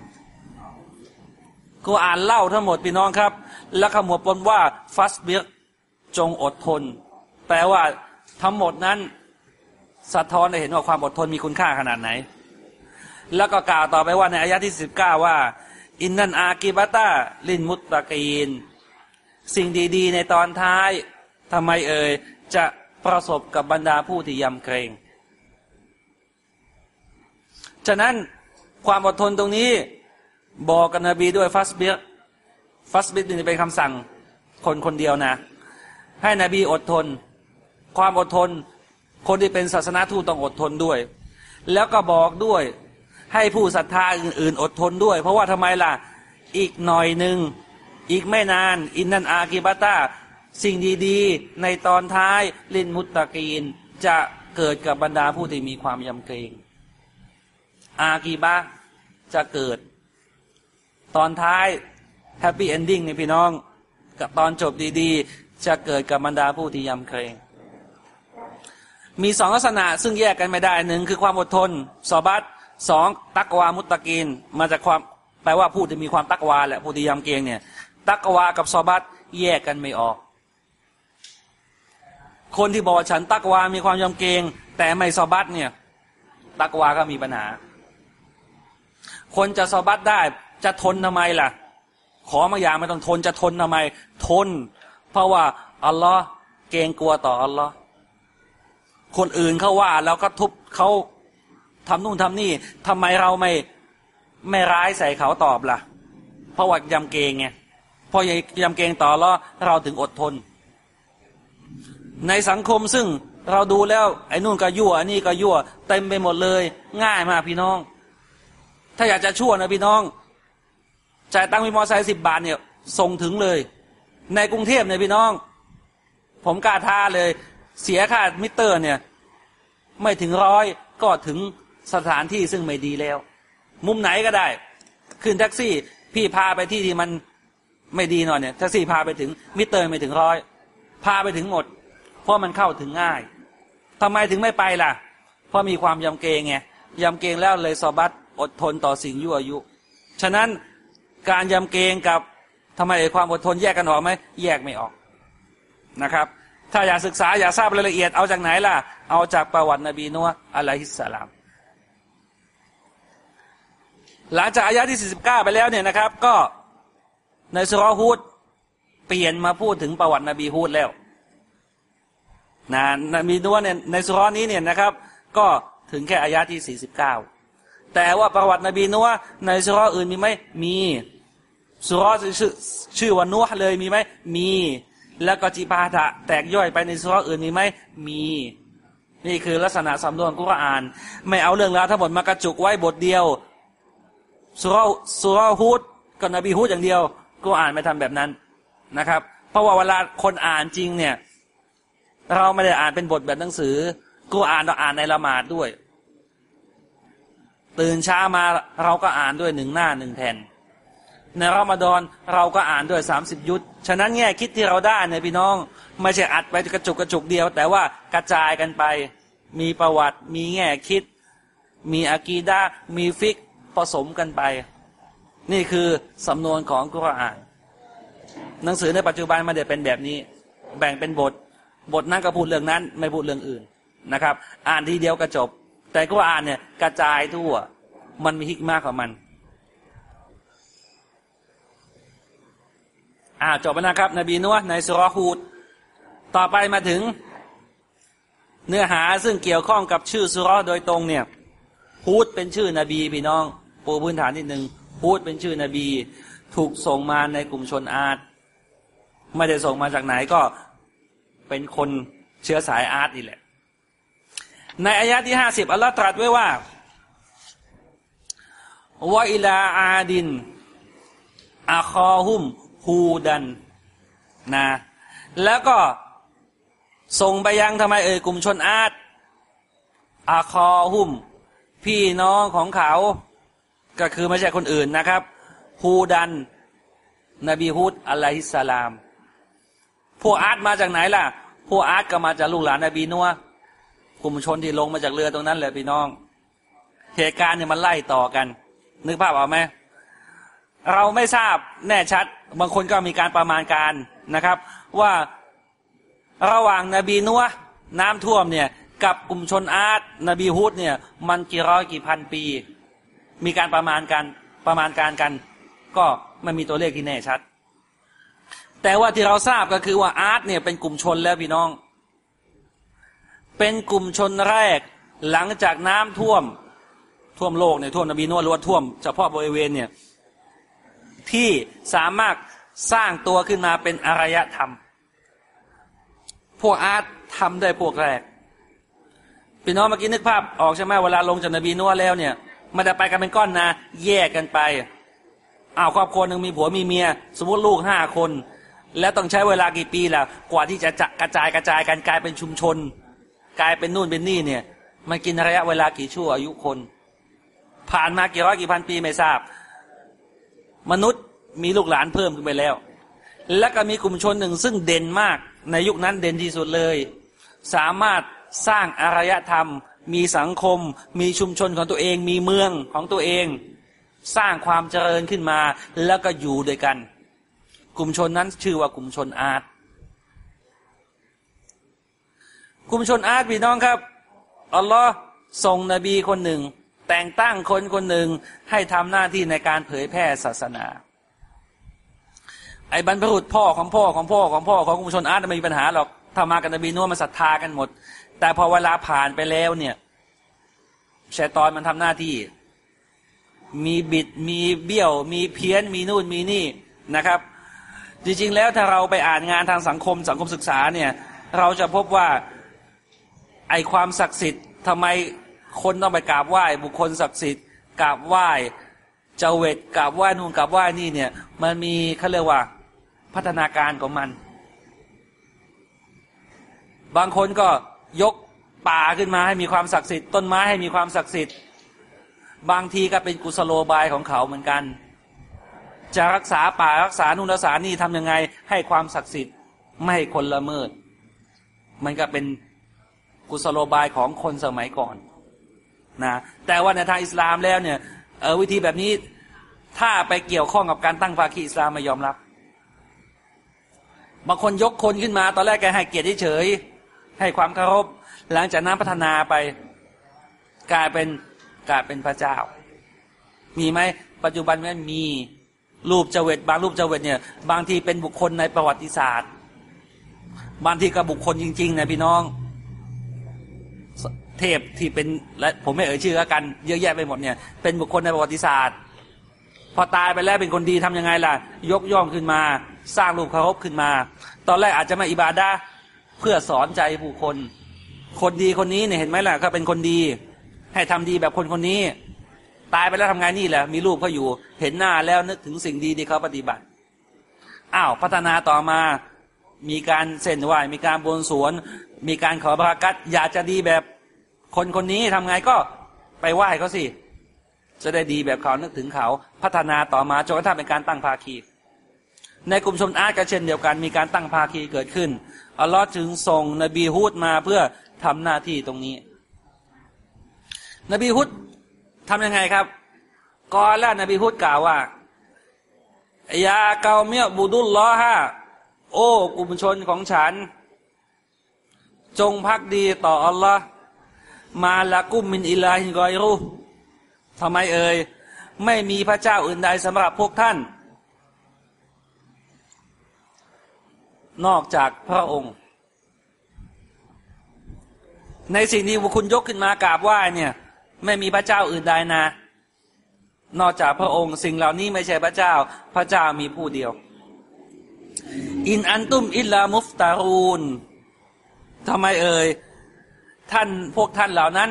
กูอ่านเล่าทั้งหมดพี่น้องครับ แล้วขมวดปนว่าฟัสเบียจงอดทน แปลว่าทั้งหมดนั้น สะท้อนให้เห็นว่าความอดทนมีคุณค่าขนาดไหน แล้วก็กล่าวต่อไปว่าในอายะที่สิบเก้าว่า อินนันอากิบาตาลินมุตตะกีน สิ่งดีๆ ในตอนท้ายทำไมเอ่ยจะประสบกับบรรดาผู้ที่ยำเกรง ฉะนั้นความอดทนตรงนี้บอกกันนบีด้วยฟัสเบียฟัสบิดนี่เป็นคำสั่งคนคนเดียวนะ ให้นบีอดทน ความอดทน คนที่เป็นศาสนาทูตต้องอดทนด้วย แล้วก็บอกด้วย ให้ผู้ศรัทธาอื่นๆ อดทนด้วย เพราะว่าทำไมล่ะ อีกหน่อยหนึ่งอีกไม่นาน อินนันอากิบาตาสิ่งดีๆ ในตอนท้ายลินมุตตะกีน จะเกิดกับบรรดาผู้ที่มีความยำเกรง عاقبة จะเกิด ตอนท้าย happy ending นี่พี่น้อง กับตอนจบดีๆ จะเกิดกับบรรดาผู้ที่ยำเกรง มีสองลักษณะซึ่งแยกกันไม่ได้หนึ่งคือความอดทน ซอบัร สองตักวาمتقينมาจากความแปลว่าผู้ที่มีความตักวาแหละผู้ที่ยำเกรงเนี่ย ตักวากับซอบัรแยกกันไม่ออก คนที่บอกว่าฉันตักวา มีความยำเกรงแต่ไม่ซอบัตเนี่ย ตักวาก็มีปัญหา คนจะซอบัตได้จะทนทำไมล่ะ ขอบาอย่างไม่ต้องทนจะทนทำไม ทน เพราะว่าอัลลอฮ์เกรงกลัวต่ออัลลอฮ์คนอื่นเขาว่าแล้วก็ทุบเขา ทำนู่นทำนี่ทำไมเราไม่ไม่ร้ายใส่เขาตอบล่ะ เพราะว่ายำเกงไงพอยำเกงต่อแล้วเราถึงอดทน ในสังคมซึ่งเราดูแล้วไอ้นู่นก็ยั่วอันนี้ก็ยั่วเต็มไปหมดเลย ง่ายมากพี่น้อง ถ้าอยากจะชั่วนะพี่น้องจ่ายตังค์มีมอไซค์สิบบาทเนี่ยส่งถึงเลย ในกรุงเทพเนี่ยพี่น้อง ผมกล้าท้าเลย เสียค่ามิเตอร์เนี่ย ไม่ถึงร้อยก็ถึง สถานที่ซึ่งไม่ดีแล้ว มุมไหนก็ได้ ขึ้นแท็กซี่ พี่พาไปที่ที่มันไม่ดีหน่อยเนี่ยแท็กซี่พาไปถึงมิเตอร์ไม่ถึงร้อย พาไปถึงหมด เพราะมันเข้าถึงง่ายทำไมถึงไม่ไปล่ะ เพราะมีความยำเกรงไงยำเกรงแล้วเลยสอบัตอดทนต่อสิ่งยั่วยุ ฉะนั้นการยำเกรงกับทำไมความอดทนแยกกันออกไหมแยกไม่ออกนะครับ ถ้าอยากศึกษาอยากทราบรายละเอียดเอาจากไหนล่ะ เอาจากประวัตินบีนัวอะลัยฮิสสลาม หลังจากอายะที่ 49 ไปแล้วเนี่ยนะครับ ก็ในสุรฮูดเปลี่ยนมาพูดถึงประวัตินบีฮูดแล้วนะนบีนัวเนี่ยในสุรนี้เนี่ยนะครับ ก็ถึงแค่อายะที่ 49 แต่ว่าประวัตินบีนัวในสุรอื่นมีไหมมีสุรชื่อชื่อว่านัวเลยมีไหมมี แล้วก็จีปาถะแตกย่อยไปในสุรอื่นมีไหมมีนี่คือลักษณะสำนวนกุรอาน ไม่เอาเรื่องราวทั้งหมดมากระจุกไว้บทเดียว สุรสุรฮูดกับนบีฮูดอย่างเดียวกุรอานไม่ทำแบบนั้นนะครับ เพราะว่าเวลาคนอ่านจริงเนี่ย เราไม่ได้อ่านเป็นบทแบบหนังสือกุรอานเราอ่านในละหมาดด้วย ตื่นเช้ามาเราก็อ่านด้วยหนึ่งหน้าหนึ่งแผ่นในรอมฎอนเราก็อ่านด้วยสามสิบยุทธฉะนั้นแง่คิดที่เราได้เนี่ยพี่น้องไม่ใช่อัดไปกระจุกกระจุกเดียว แต่ว่ากระจายกันไป มีประวัติ มีแง่คิด มีอากีดามีฟิก ผสมกันไป นี่คือสำนวนของกุรอาน หนังสือในปัจจุบันมาเดี๋ยวเป็นแบบนี้ แบ่งเป็นบท บทนั้นก็พูดเรื่องนั้น ไม่พูดเรื่องอื่นนะครับ อ่านทีเดียวก็จบ แต่กุรอานเนี่ยกระจายทั่ว มันมีฮิกมากของมันอ่าจบแล้วนะครับ นบีนัวในสุรฮูดต่อไปมาถึง เนื้อหาซึ่งเกี่ยวข้องกับชื่อสุรโดยตรงเนี่ยฮูดเป็นชื่อนบีพี่น้อง ปูพื้นฐานนิดหนึ่งฮูดเป็นชื่อนบี ถูกส่งมาในกลุ่มชนอาร์ตไม่ได้ส่งมาจากไหนก็เป็นคนเชื้อสายอาร์ตนี่แหละ ในอายะที่ห้าสิบอัลลอฮ์ตรัสไว้ว่าวะอิลาอาดินอาคอฮุมฮูดันนะแล้วก็ส่งไปยังทำไมเอ่ยกลุ่มชนอาดอาคอหุม พี่น้องของเขา ก็คือไม่ใช่คนอื่นนะครับฮูดัน นบีฮุดอะลัยฮิสสลาม พวกอาร์ตมาจากไหนล่ะ พวกอาร์ตก็มาจากลูกหลานนบีนัวกลุ่มชนที่ลงมาจากเรือตรงนั้นเลยพี่น้อง เหตุการณ์เนี่ยมันไล่ต่อกัน นึกภาพออกไหมเราไม่ทราบแน่ชัด บางคนก็มีการประมาณการนะครับ ว่าระหว่างนบีนัวน้ำท่วมเนี่ย กับกลุ่มชนอาร์ตนบีฮุดเนี่ย มันกี่ร้อยกี่พันปี มีการประมาณการประมาณการกัน ก็ไม่มีตัวเลขที่แน่ชัด แต่ว่าที่เราทราบก็คือว่าอาร์ตเนี่ยเป็นกลุ่มชนแล้วพี่น้อง เป็นกลุ่มชนแรกหลังจากน้ำท่วมท่วมโลกเนี่ยท่วมนบีนัวหรือว่าท่วมเฉพาะบริเวณเนี่ยที่สามารถสร้างตัวขึ้นมาเป็นอารยธรรม พวกอาร์ตทำได้พวกแรก พี่น้องเมื่อกี้นึกภาพออกใช่ไหมเวลาลงจากนบีนัวแล้วเนี่ย มันจะไปกันเป็นก้อนนะแยกกันไปอ้าวครอบครัวหนึ่งมีผัวมีเมีย สมมติลูกห้าคน แล้วต้องใช้เวลากี่ปีล่ะกว่าที่จะจะกระจายกระจายกันกลายเป็นชุมชน กลายเป็นนู่นเป็นนี่เนี่ยมันกินระยะเวลากี่ชั่วอายุคน ผ่านมากี่ร้อยกี่พันปีไม่ทราบ มนุษย์มีลูกหลานเพิ่มขึ้นไปแล้ว และก็มีกลุ่มชนหนึ่งซึ่งเด่นมากในยุคนั้นเด่นที่สุดเลย สามารถสร้างอารยธรรม มีสังคม มีชุมชนของตัวเอง มีเมืองของตัวเอง สร้างความเจริญขึ้นมา แล้วก็อยู่ด้วยกัน กลุ่มชนนั้นชื่อว่ากลุ่มชนอาร์ตกลุ่มชนอาร์ตพี่น้องครับอัลลอฮ์ส่งนบีคนหนึ่ง แต่งตั้งคนคนหนึ่งให้ทำหน้าที่ในการเผยแพร่ศาสนา ไอ้บรรพบุรุษพ่อของพ่อของพ่อของพ่อของกุมชนอาร์ตไม่มีปัญหาหรอกถ้ามากันนบีนัวมาศรัทธากันหมด แต่พอเวลาผ่านไปแล้วเนี่ยชายตอนมันทำหน้าที่ มีบิดมีเบี้ยว มีเพี้ยน มีนู่นมีนี่นะครับ จริง ๆ แล้วถ้าเราไปอ่านงานทางสังคมสังคมศึกษาเนี่ย เราจะพบว่าไอความศักดิ์สิทธิ์ทำไมคนต้องไปกราบไหว้ บุคคลศักดิ์สิทธิ์กราบไหว้เจเวตกราบไหว้นู่นกราบไหว้นี่เนี่ย มันมีเขาเรียกว่าพัฒนาการของมัน บางคนก็ ยกป่าขึ้นมาให้มีความศักดิ์สิทธิ์ต้นไม้ให้มีความศักดิ์สิทธิ์ บางทีก็เป็นกุศโลบายของเขาเหมือนกัน จะรักษาป่ารักษานุนรักษานี่ทำยังไงให้ความศักดิ์สิทธิ์ไม่ให้คนละเมิด มันก็เป็นกุศโลบายของคนสมัยก่อนนะแต่ว่าในทางอิสลามแล้วเนี่ยวิธีแบบนี้ถ้าไปเกี่ยวข้องกับการตั้งภาคีอิสลามไม่ยอมรับบางคนยกคนขึ้นมา ตอนแรกแกให้เกียรติเฉย ให้ความเคารพหลังจากนั้นพัฒนาไปกลายเป็นกลายเป็นพระเจ้า มีไหมปัจจุบันมันมีรูปเจเวตบางรูปเจเวตเนี่ย บางทีเป็นบุคคลในประวัติศาสตร์ บางทีก็บุคคลจริงๆนะพี่น้อง เทพที่เป็นและผมไม่เอ่ยชื่อแล้วกันเยอะแยะไปหมดเนี่ย เป็นบุคคลในประวัติศาสตร์ พอตายไปแล้วเป็นคนดีทำยังไงล่ะ ยกย่องขึ้นมา สร้างรูปเคารพขึ้นมา ตอนแรกอาจจะมาอิบาดา เพื่อสอนใจผู้คน คนดีคนนี้เนี่ยเห็นไหมล่ะเขาเป็นคนดี ให้ทำดีแบบคนคนนี้ ตายไปแล้วทำไงนี่แหละ มีรูปเขาอยู่ เห็นหน้าแล้วนึกถึงสิ่งดีที่เขาปฏิบัติอ้าวพัฒนาต่อมา มีการเส้นไหวมีการบนสวน มีการขอบรากัดอยากจะดีแบบคนคนนี้ทำไงก็ไปไหว้เขาสิจะได้ดีแบบเขานึกถึงเขา พัฒนาต่อมาจนกระทั่งเป็นการตั้งภาคี ในกลุ่มชนอาร์ตก็เช่นเดียวกันมีการตั้งภาคีเกิดขึ้นอัลลอฮ์จึงส่งนบีฮุดมาเพื่อทำหน้าที่ตรงนี้ นบีฮุดทำยังไงครับกอแล้วนบีฮุดกล่าวว่ายาเกาเมียบูดุลล้อฮะโอ้กลุ่มชนของฉัน จงพักดีต่ออัลลอฮ์มาละกุมมินอิลาฮิกอยรูทำไมเอ่ยไม่มีพระเจ้าอื่นใดสำหรับพวกท่าน นอกจากพระองค์ ในสิ่งที่คุณยกขึ้นมากราบไหว้เนี่ย ไม่มีพระเจ้าอื่นใดนะ นอกจากพระองค์ สิ่งเหล่านี้ไม่ใช่พระเจ้า พระเจ้ามีผู้เดียว อินอันตุมอิลลามุฟตารูนทำไมเอ่ยท่านพวกท่านเหล่านั้น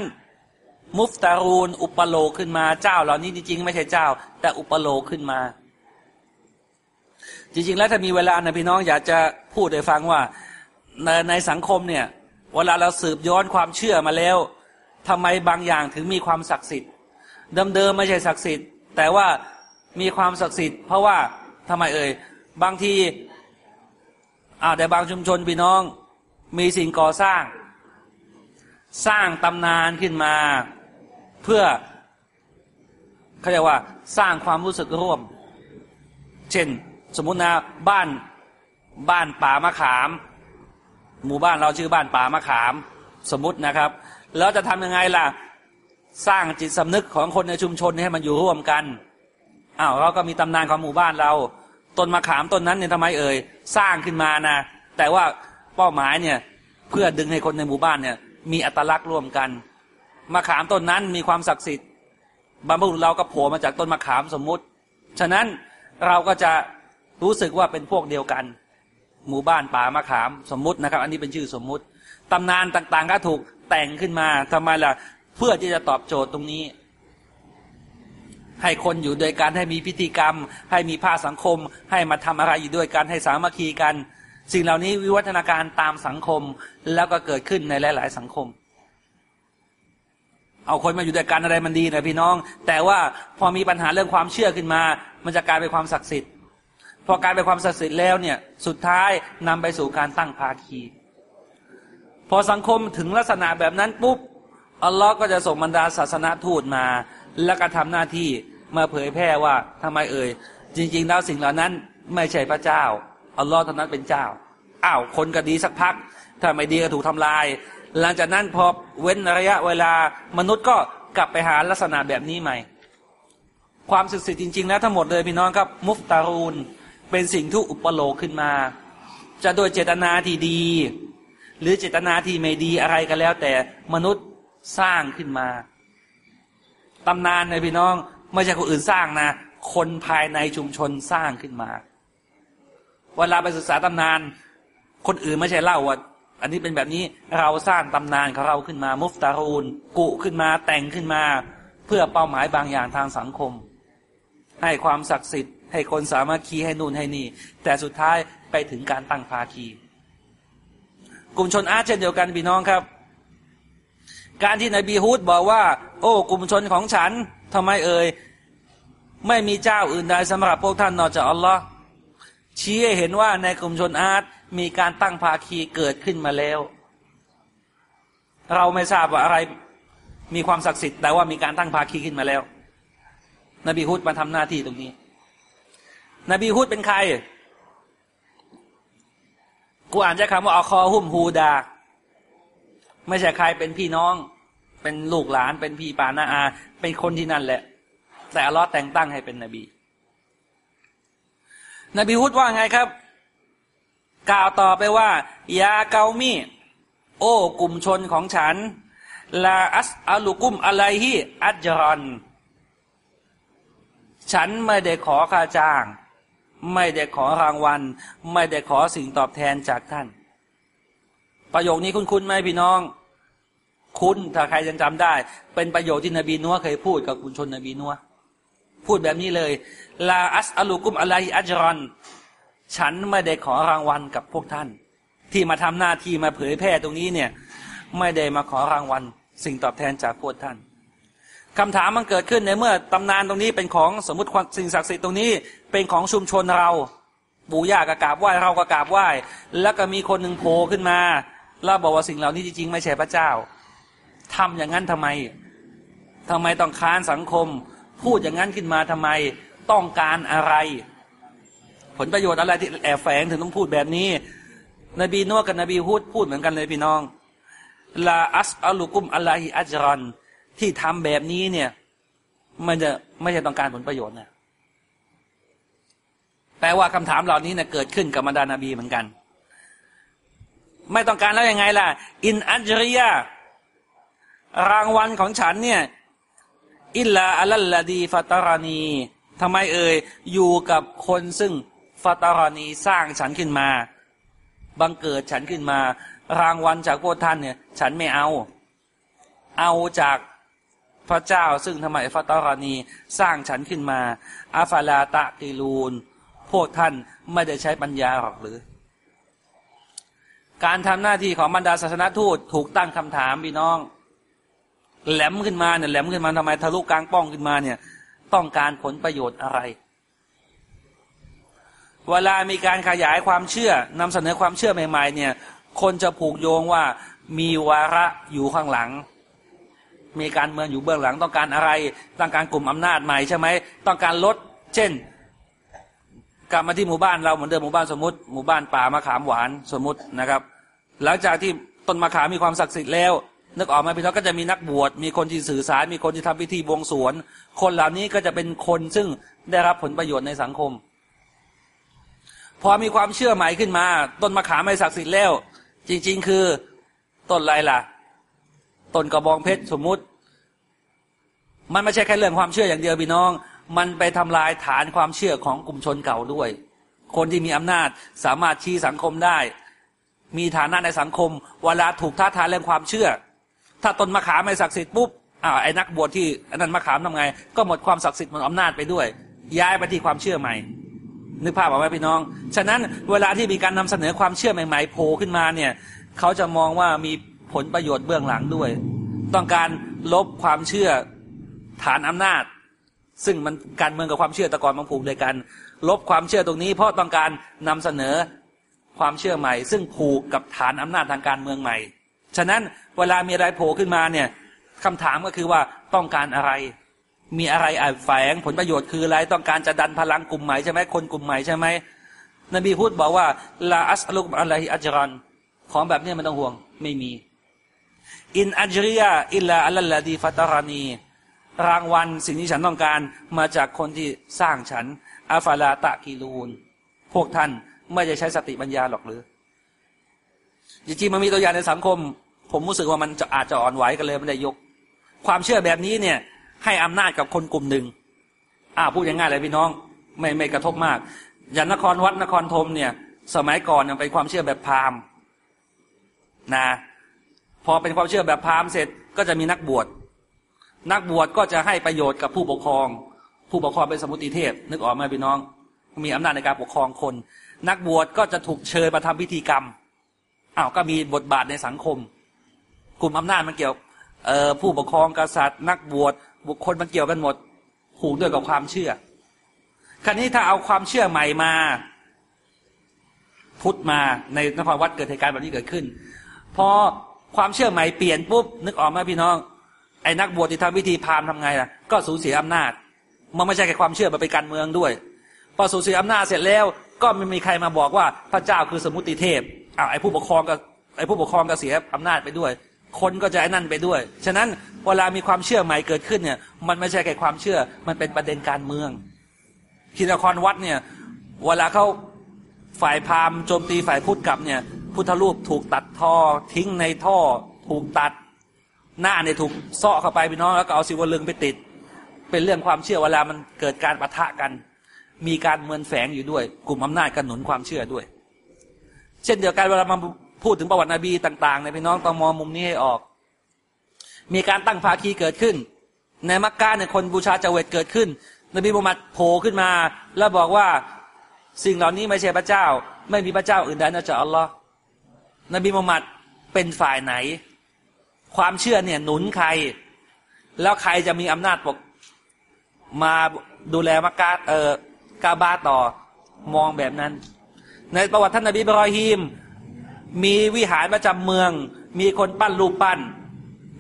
มุฟตารูน อุปโลกขึ้นมาเจ้าเหล่านี้จริงๆไม่ใช่เจ้า แต่อุปโลกขึ้นมา จริง ๆ แล้วถ้ามีเวลานะพี่น้องอยากจะพูดให้ฟังว่าในในสังคมเนี่ยเวลาเราสืบย้อนความเชื่อมาแล้วทำไมบางอย่างถึงมีความศักดิ์สิทธิ์เดิมๆไม่ใช่ศักดิ์สิทธิ์ แต่ว่ามีความศักดิ์สิทธิ์เพราะว่าทำไมเอ่ยบางทีอ่าแต่บางชุมชนพี่น้องมีสิ่งก่อสร้าง สร้างตำนานขึ้นมา เพื่อเขาเรียกว่าสร้างความรู้สึกร่วม เช่น สมมุตินะบ้านบ้านป่ามะขาม หมู่บ้านเราชื่อบ้านป่ามะขาม สมมตินะครับ แล้วจะทำยังไงล่ะ สร้างจิตสำนึกของคนในชุมชนให้มันอยู่ร่วมกันอ้าวเราก็มีตำนานของหมู่บ้านเรา ต้นมะขามต้นนั้นเนี่ยทำไมเอ่ยสร้างขึ้นมานะแต่ว่าเป้าหมายเนี่ยเพื่อดึงให้คนในหมู่บ้านเนี่ยมีอัตลักษณ์ร่วมกันมะขามต้นนั้นมีความศักดิ์สิทธิ์บรรพบุรุษเราก็โผล่มาจากต้นมะขามสมมุติ ฉะนั้นเราก็จะ รู้สึกว่าเป็นพวกเดียวกัน หมู่บ้านป่ามะขามสมมุตินะครับ อันนี้เป็นชื่อสมมุติตำนานต่างๆ ก็ถูกแต่งขึ้นมาทำไมล่ะ เพื่อที่จะตอบโจทย์ตรงนี้ ให้คนอยู่ด้วยกันให้มีพิธีกรรม ให้มีภาคสังคม ให้มาทำอะไรอยู่ด้วยกันให้สามัคคีกัน สิ่งเหล่านี้วิวัฒนาการตามสังคมแล้วก็เกิดขึ้นในหลาย ๆ สังคมเอาคนมาอยู่ด้วยกันอะไรมันดีนะพี่น้อง แต่ว่าพอมีปัญหาเรื่องความเชื่อขึ้นมา มันจะกลายเป็นความศักดิ์สิทธิ์ พอกลายเป็นความศักดิ์สิทธิ์แล้วเนี่ยสุดท้ายนำไปสู่การตั้งภาคี พอสังคมถึงลักษณะแบบนั้นปุ๊บอัลลอฮ์ก็จะส่งบรรดาศาสนาทูตมา แล้วก็ทำหน้าที่มาเผยแพร่ว่าทำไมเอ่ยจริง ๆ แล้วสิ่งเหล่านั้นไม่ใช่พระเจ้าอัลลอฮ์เท่านั้นเป็นเจ้าอ้าวคนก็ดีสักพัก ถ้าไม่ดีก็ถูกทำลาย หลังจากนั้นพอเว้นระยะเวลามนุษย์ก็กลับไปหาลักษณะแบบนี้ใหม่ ความศึกษาจริงๆแล้วทั้งหมดเลยพี่น้องครับ มุฟตารูน เป็นสิ่งที่อุปโลกขึ้นมา จะโดยเจตนาที่ดี หรือเจตนาที่ไม่ดีอะไรก็แล้ว แต่มนุษย์สร้างขึ้นมาตำนานในพี่น้อง ไม่ใช่คนอื่นสร้างนะ คนภายในชุมชนสร้างขึ้นมา เวลาไปศึกษาตำนาน คนอื่นไม่ใช่เล่าว่าอันนี้เป็นแบบนี้เราสร้างตำนานของเราขึ้นมา มุฟตารูนกุขึ้นมาแต่งขึ้นมา เพื่อเป้าหมายบางอย่างทางสังคม ให้ความศักดิ์สิทธิ์ ให้คนสามารถคีให้นู่นให้นี่ แต่สุดท้ายไปถึงการตั้งภาคี กลุ่มชนอาเช่นเดียวกันพี่น้องครับ การที่นบีฮูดบอกว่า โอ้ กลุ่มชนของฉันทำไมเอ่ยไม่มีเจ้าอื่นใดสำหรับพวกท่านนอกจากอัลลอฮ์ชี้ให้เห็นว่าในกลุ่มชนอาร์ตมีการตั้งภาคีเกิดขึ้นมาแล้ว เราไม่ทราบว่าอะไรมีความศักดิ์สิทธิ์แต่ว่ามีการตั้งภาคีขึ้นมาแล้ว นบีฮุดมาทำหน้าที่ตรงนี้ นบีฮุดเป็นใคร กูอ่านใช้คำว่าอัคอฮุมฮูดา ไม่ใช่ใครเป็นพี่น้อง เป็นลูกหลานเป็นพี่ปานาอา เป็นคนที่นั่นแหละ แต่อัลลอฮ์แต่งตั้งให้เป็นนบี นบีฮุดว่าไงครับ กล่าวต่อไปว่า ยาเกามีโอ้กลุ่มชนของฉัน ลาอัสอาลุกุมอะไรฮีอัจรอน ฉันไม่ได้ขอค่าจ้าง ไม่ได้ขอรางวัล ไม่ได้ขอสิ่งตอบแทนจากท่าน ประโยคนี้คุณคุณไหมพี่น้อง คุณถ้าใครยังจำได้ เป็นประโยคที่นบีนัวเคยพูดกับคุณชนนบีนัวพูดแบบนี้เลยลาอัสอลุกุมอะไรอัจรอนฉันไม่ได้ขอรางวัลกับพวกท่าน ที่มาทำหน้าที่มาเผยแพร่ตรงนี้เนี่ย ไม่ได้มาขอรางวัล สิ่งตอบแทนจากพวกท่าน คำถามมันเกิดขึ้นในเมื่อตำนานตรงนี้เป็นของสมมติสิ่งศักดิ์สิทธิ์ตรงนี้เป็นของชุมชนเราปู่ย่ากกาบไหว้เราก็กราบไหว้แล้วก็มีคนหนึ่งโผล่ขึ้นมาแล้วบอกว่าสิ่งเหล่านี้จริงๆไม่ใช่พระเจ้าทำอย่างนั้นทำไมทำไมต้องค้านสังคม พูดอย่างนั้นขึ้นมาทำไมต้องการอะไร ผลประโยชน์อะไรที่แอบแฝงถึงต้องพูดแบบนี้ นบีนัวกับนบีฮุดพูดเหมือนกันเลยพี่น้องลาอัสอัลุกุมอัลลอฮิอัจรอน ที่ทำแบบนี้เนี่ย มันจะไม่ใช่ต้องการผลประโยชน์นะแปลว่าคำถามเหล่านี้เนี่ยเกิดขึ้นกับบรรดานาบีเหมือนกัน ไม่ต้องการแล้วยังไงล่ะ อินอัจริยารางวัลของฉันเนี่ย อิลลาอัลลดีฟัตารานีทำไมเอ่ยอยู่กับคนซึ่งฟัตารานีสร้างฉันขึ้นมา บังเกิดฉันขึ้นมา รางวัลจากพวกท่านเนี่ย ฉันไม่เอา เอาจาก พระเจ้าซึ่งทำไมฟัตารานีสร้างฉันขึ้นมาอาฟาลาตะกิลูน พวกท่านไม่ได้ใช้ปัญญาหรอกหรือ การทำหน้าที่ของบรรดาศาสนทูตถูกตั้งคำถามพี่น้อง แหลมขึ้นมาเนี่ยแหลมขึ้นมาทำไมทะลุกลางป้องขึ้นมาเนี่ย ต้องการผลประโยชน์อะไร เวลามีการขยายความเชื่อนำเสนอความเชื่อใหม่ ๆ เนี่ย คนจะผูกโยงว่ามีวาระอยู่ข้างหลัง มีการเมืองอยู่เบื้องหลังต้องการอะไร ต้องการกลุ่มอำนาจใหม่ใช่ไหมต้องการลด เช่น กลับมาที่หมู่บ้านเราเหมือนเดิมหมู่บ้านสมมติหมู่บ้านป่ามะขามหวานสมมตินะครับ หลังจากที่ต้นมะขามมีความศักดิ์สิทธิ์แล้วนึกออกมาพี่น้องก็จะมีนักบวชมีคนที่สื่อสารมีคนที่ทำพิธีบวงสรวงคนเหล่านี้ก็จะเป็นคนซึ่งได้รับผลประโยชน์ในสังคม พอมีความเชื่อใหม่ขึ้นมา ต้นมะขามไม่ศักดิ์สิทธิ์แล้ว จริง ๆ คือต้นอะไรล่ะ ต้นกระบองเพชรสมมุติ มันไม่ใช่แค่เรื่องความเชื่ออย่างเดียวพี่น้อง มันไปทำลายฐานความเชื่อของกลุ่มชนเก่าด้วย คนที่มีอำนาจสามารถชี้สังคมได้ มีฐานะในสังคม เวลาถูกท้าทายเรื่องความเชื่อ ถ้าต้นมะขามไม่ศักดิ์สิทธิ์ปุ๊บอ้าวไอ้นักบวชที่อันนั้นมะขามทำไง ก็หมดความศักดิ์สิทธิ์หมดอำนาจไปด้วย ย้ายไปที่ความเชื่อใหม่นึกภาพออกไหมพี่น้อง ฉะนั้นเวลาที่มีการนำเสนอความเชื่อใหม่ๆโผล่ขึ้นมาเนี่ย เขาจะมองว่ามี ผลประโยชน์เบื้องหลังด้วย ต้องการลบความเชื่อฐานอำนาจ ซึ่งมันการเมืองกับความเชื่อตะกอนมันผูกด้วยกัน ลบความเชื่อตรงนี้ เพราะต้องการนำเสนอความเชื่อใหม่ ซึ่งผูกกับฐานอำนาจทางการเมืองใหม่ ฉะนั้นเวลามีอะไรโผล่ขึ้นมาเนี่ยคำถามก็คือว่าต้องการอะไร มีอะไรแอบแฝงผลประโยชน์คืออะไร ต้องการจะดันพลังกลุ่มใหม่ใช่ไหมคนกลุ่มใหม่ใช่ไหมนบีพูดบอกว่าลาอัสลุกอะไรอัจรันของแบบนี้มันต้องห่วงไม่มี อินอัจริยาอิลลาอัลลดีฟัตารานีรางวัลสิ่งที่ฉันต้องการมาจากคนที่สร้างฉันอาฟาลาตะกีลูน พวกท่านไม่จะใช้สติปัญญาหรอกหรือจริงๆมันมีตัวอย่างในสังคม ผมรู้สึกว่ามันจะอาจจะอ่อนไหวกันเลยไม่ได้ยก ความเชื่อแบบนี้เนี่ย ให้อำนาจกับคนกลุ่มหนึ่งอ่าพูดง่ายๆเลยพี่น้อง ไม่ไม่กระทบมาก อย่างนครวัดนครธมเนี่ย สมัยก่อนยังเป็นความเชื่อแบบพราหมณ์นะ พอเป็นความเชื่อแบบพราหมณ์เสร็จก็จะมีนักบวช นักบวชก็จะให้ประโยชน์กับผู้ปกครอง ผู้ปกครองเป็นสมุติเทพ นึกออกไหมพี่น้อง มีอำนาจในการปกครองคน นักบวชก็จะถูกเชิญมาทำพิธีกรรมอ้าวก็มีบทบาทในสังคม กลุ่มอำนาจมันเกี่ยวเอ่อผู้ปกครองกษัตริย์ นักบวชบุคคลมันเกี่ยวกันหมดผูกด้วยกับความเชื่อคราวนี้ถ้าเอาความเชื่อใหม่มา พุทธมาในนครวัดเกิดเหตุการณ์แบบนี้เกิดขึ้นพอ ความเชื่อใหม่เปลี่ยนปุ๊บนึกออกไหมพี่น้องไอ้นักบวชที่ทำพิธีพราหมณ์ทำไงล่ะก็สูญเสียอำนาจ มันไม่ใช่แค่ความเชื่อมันเป็นการเมืองด้วย พอสูญเสียอำนาจเสร็จแล้ว ก็ไม่มีใครมาบอกว่าพระเจ้าคือสมุติเทพอ้าวไอ้ผู้ปกครองก็ไอ้ผู้ปกครองก็เสียอำนาจไปด้วย คนก็จะไอ้นั่นไปด้วย ฉะนั้นเวลามีความเชื่อใหม่เกิดขึ้นเนี่ย มันไม่ใช่แค่ความเชื่อ มันเป็นประเด็นการเมืองทีนครวัดเนี่ย เวลาเขาฝ่ายพราหมณ์โจมตีฝ่ายพุทธกลับเนี่ย พุทธรูปถูกตัดท่อ ทิ้งในท่อ ถูกตัด หน้าเนี่ยถูกเซาะเข้าไปพี่น้องแล้วก็เอาสิวลึงไปติด เป็นเรื่องความเชื่อเวลามันเกิดการปะทะกัน มีการเมืองแฝงอยู่ด้วย กลุ่มอำนาจกันหนุนความเชื่อด้วย เช่นเดียวกันเวลามาพูดถึงประวัตินบีต่างๆในพี่น้องต้องมองมุมนี้ให้ออก มีการตั้งภาคีเกิดขึ้น ในมักกะเนี่ยคนบูชาจเวตเกิดขึ้น นบีมุฮัมมัดโผล่ขึ้นมา แล้วบอกว่าสิ่งเหล่านี้ไม่ใช่พระเจ้า ไม่มีพระเจ้าอื่นใดนอกจากอัลลอฮ์ นบีมุฮัมมัดเป็นฝ่ายไหน ความเชื่อเนี่ยหนุนใคร แล้วใครจะมีอำนาจปกมาดูแลมักกะเอ่อกาบาต่อมองแบบนั้น ในประวัติท่านนบีบรอฮีมมีวิหารประจำเมือง มีคนปั้นรูปปั้น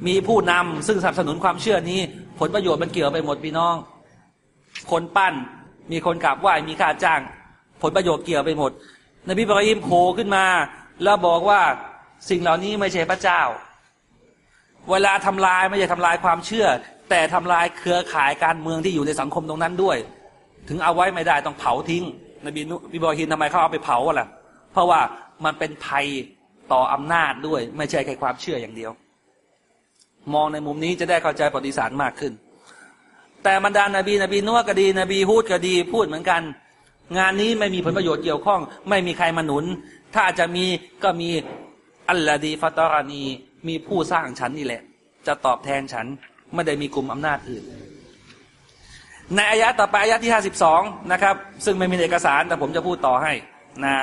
มีผู้นำซึ่งสนับสนุนความเชื่อนี้ ผลประโยชน์มันเกี่ยวไปหมดพี่น้อง คนปั้น มีคนกราบไหว้มีค่าจ้าง ผลประโยชน์เกี่ยวไปหมด นบีบรอฮีมโผล่ขึ้นมา แล้วบอกว่าสิ่งเหล่านี้ไม่ใช่พระเจ้า เวลาทำลายไม่ใช่ทำลายความเชื่อ แต่ทำลายเครือข่ายการเมืองที่อยู่ในสังคมตรงนั้นด้วย ถึงเอาไว้ไม่ได้ต้องเผาทิ้งนบีนุบิบรอฮินทำไมเขาเอาไปเผาล่ะ เพราะว่ามันเป็นภัยต่ออำนาจด้วย ไม่ใช่แค่ความเชื่ออย่างเดียว มองในมุมนี้จะได้เข้าใจประวัติศาสตร์มากขึ้น แต่บรรดานาบีนบีนัวก็ดี นบีฮูดก็ดีพูดเหมือนกัน งานนี้ไม่มีผลประโยชน์เกี่ยวข้อง ไม่มีใครมาหนุน ถ้าจะมีก็มีอัลลอดีฟัตรานีมีผู้สร้างฉันนี่แหละ จะตอบแทนฉันไม่ได้มีกลุ่มอำนาจอื่น ในอายะต่อไปอายะที่ห้าสิบสองนะครับ ซึ่งไม่มีเอกสารแต่ผมจะพูดต่อให้นะ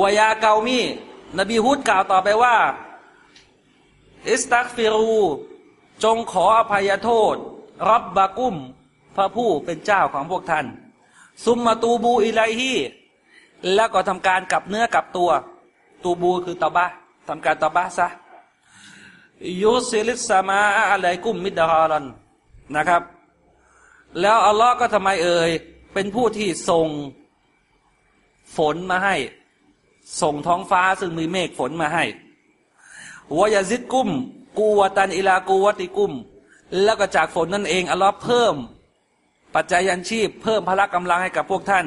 ويا قومนบีฮุดกล่าวต่อไปว่า استغفروا จงขออภัยโทษ ربكم พระผู้เป็นเจ้าของพวกท่าน ثم توبوا إليه แล้วก็ทำการกลับเนื้อกลับตัว توبوا คือตอบะทำการตอบะซะيرسل السماء عليكم مدراراนะครับ แล้วอัลลอฮ์ก็ทำไมเอ่ยเป็นผู้ที่ส่งฝนมาให้ ส่งท้องฟ้าซึ่งมีเมฆฝนมาให้วายาซิดกุ้มกูวตันอิลากูวติกุ้ม แล้วก็จากฝนนั่นเองอัลลอฮ์เพิ่ม ปัจจัยยันชีพ เพิ่มพละกำลังให้กับพวกท่าน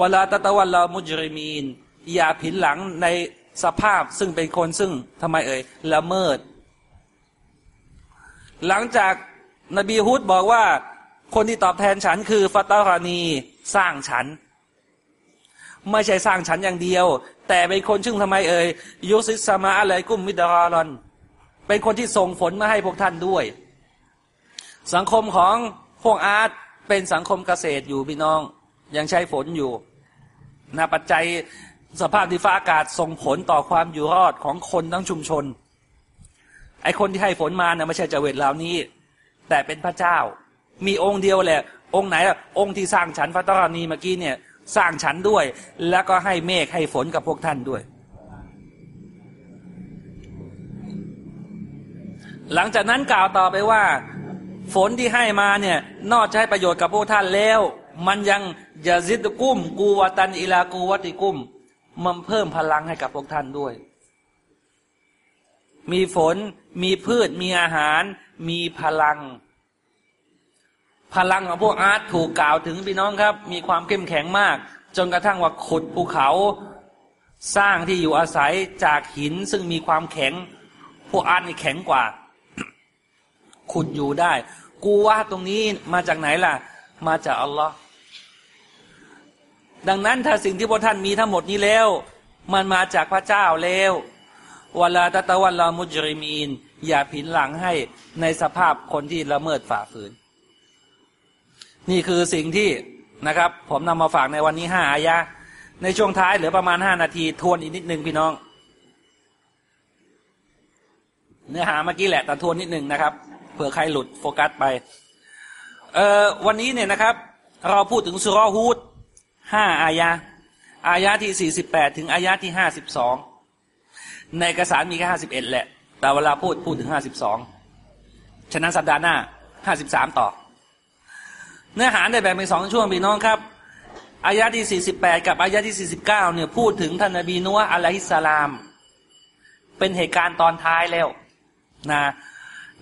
วลาตะตะวันลามุจริมีน อย่าผินหลังในสภาพซึ่งเป็นคนซึ่งทำไมเอ่ยละเมิด หลังจากนบีฮุดบอกว่า คนที่ตอบแทนฉันคือฟัตตารานีสร้างฉัน ไม่ใช่สร้างฉันอย่างเดียว แต่เป็นคนซึ่งทำไมเอ่ยยุซิสมาอะไรกุ้มมิดรารอน เป็นคนที่ส่งฝนมาให้พวกท่านด้วย สังคมของพวกอาร์ตเป็นสังคมเกษตรอยู่พี่น้อง ยังใช้ฝนอยู่ นะปัจจัยสภาพดิฟ้าอากาศส่งผลต่อความอยู่รอดของคนทั้งชุมชน ไอคนที่ให้ฝนมาเนี่ยไม่ใช่จเวตเหล่านี้ แต่เป็นพระเจ้า มีองค์เดียวแหละ องค์ไหนล่ะองค์ที่สร้างฉันฟัตรานีเมื่อกี้เนี่ย สร้างฉันด้วย แล้วก็ให้เมฆให้ฝนกับพวกท่านด้วย หลังจากนั้นกล่าวต่อไปว่า ฝนที่ให้มาเนี่ย นอกจากให้ประโยชน์กับพวกท่านแล้ว มันยังยาซิดกุ้ม กูวตันอิลากูวติกุ้ม มันเพิ่มพลังให้กับพวกท่านด้วย มีฝน มีพืช มีอาหาร มีพลัง พลังของพวกอาร์ตถูกกล่าวถึงพี่น้องครับ มีความเข้มแข็งมาก จนกระทั่งว่าขุดภูเขาสร้างที่อยู่อาศัยจากหินซึ่งมีความแข็ง พวกอาร์ตนี่แข็งกว่า ขุดอยู่ได้ กูว่าตรงนี้มาจากไหนล่ะ มาจากอัลลอฮ์ ดังนั้นถ้าสิ่งที่พวกท่านมีทั้งหมดนี้แล้ว มันมาจากพระเจ้าแล้ววลาตะตะวันลามุจริมีน อย่าผินหลังให้ในสภาพคนที่ละเมิดฝ่าฝืน นี่คือสิ่งที่นะครับ ผมนำมาฝากในวันนี้ห้าอายะ ในช่วงท้ายเหลือประมาณห้านาที ทวนอีกนิดนึงพี่น้อง เนื้อหาเมื่อกี้แหละแต่ทวนนิดนึงนะครับเผื่อใครหลุดโฟกัสไป เอ่อวันนี้เนี่ยนะครับ เราพูดถึงสุรฮูด ห้าอายะอายะที่สี่สิบแปดถึงอายะที่ห้าสิบสองในเอกสารมีแค่ห้าสิบเอ็ดแหละ แต่เวลาพูดพูดถึงห้าสิบสองฉะนั้นสัปดาห์หน้าห้าสิบสามต่อ เนื้อหาได้แบ่งเป็นสองช่วงพี่น้องครับอายะที่ 48 กับอายะที่ 49 เนี่ยพูดถึงท่านนบีนัวอะลัยฮิสสลาม เป็นเหตุการณ์ตอนท้ายแล้วนะ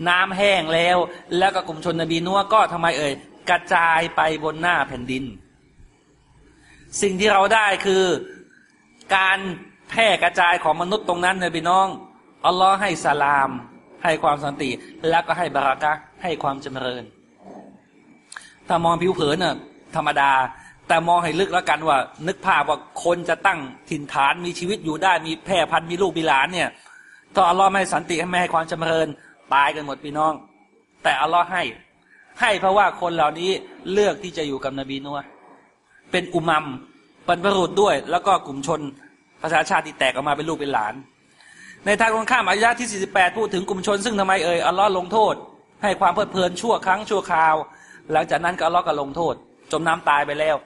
น้ำแห้งแล้ว แล้วก็กลุ่มชนนบีนัวก็ทำไมเอ่ย กระจายไปบนหน้าแผ่นดิน สิ่งที่เราได้คือการแพร่กระจายของมนุษย์ตรงนั้นเนี่ยพี่น้องอัลลอฮ์ให้สลาม ให้ความสันติ แล้วก็ให้บารักะให้ความจำเริญ ถ้ามองผิวเผินน่ะธรรมดา แต่มองให้ลึกแล้วกันว่า นึกภาพว่าคนจะตั้งถิ่นฐานมีชีวิตอยู่ได้มีแพร่พันธุ์มีลูกมีหลานเนี่ยถ้าอัลลอฮ์ไม่ให้สันติไม่ให้ความจำเริญตายกันหมดพี่น้อง แต่อัลลอฮ์ให้ ให้เพราะว่าคนเหล่านี้เลือกที่จะอยู่กับนบีนัว เป็นอุมัมบรรพบุรุษด้วย แล้วก็กลุ่มชนประชาชาติที่แตกออกมาเป็นลูกเป็นหลาน ในทางตรงข้ามอายะที่ 48 พูดถึงกลุ่มชน ซึ่งทำไมเอ่ยอัลลอฮ์ลงโทษ ให้ความเพลิดเพลินชั่วครั้งชั่วคราว หลังจากนั้นก็อัลลอฮ์ก็ลงโทษ จมน้ำตายไปแล้ว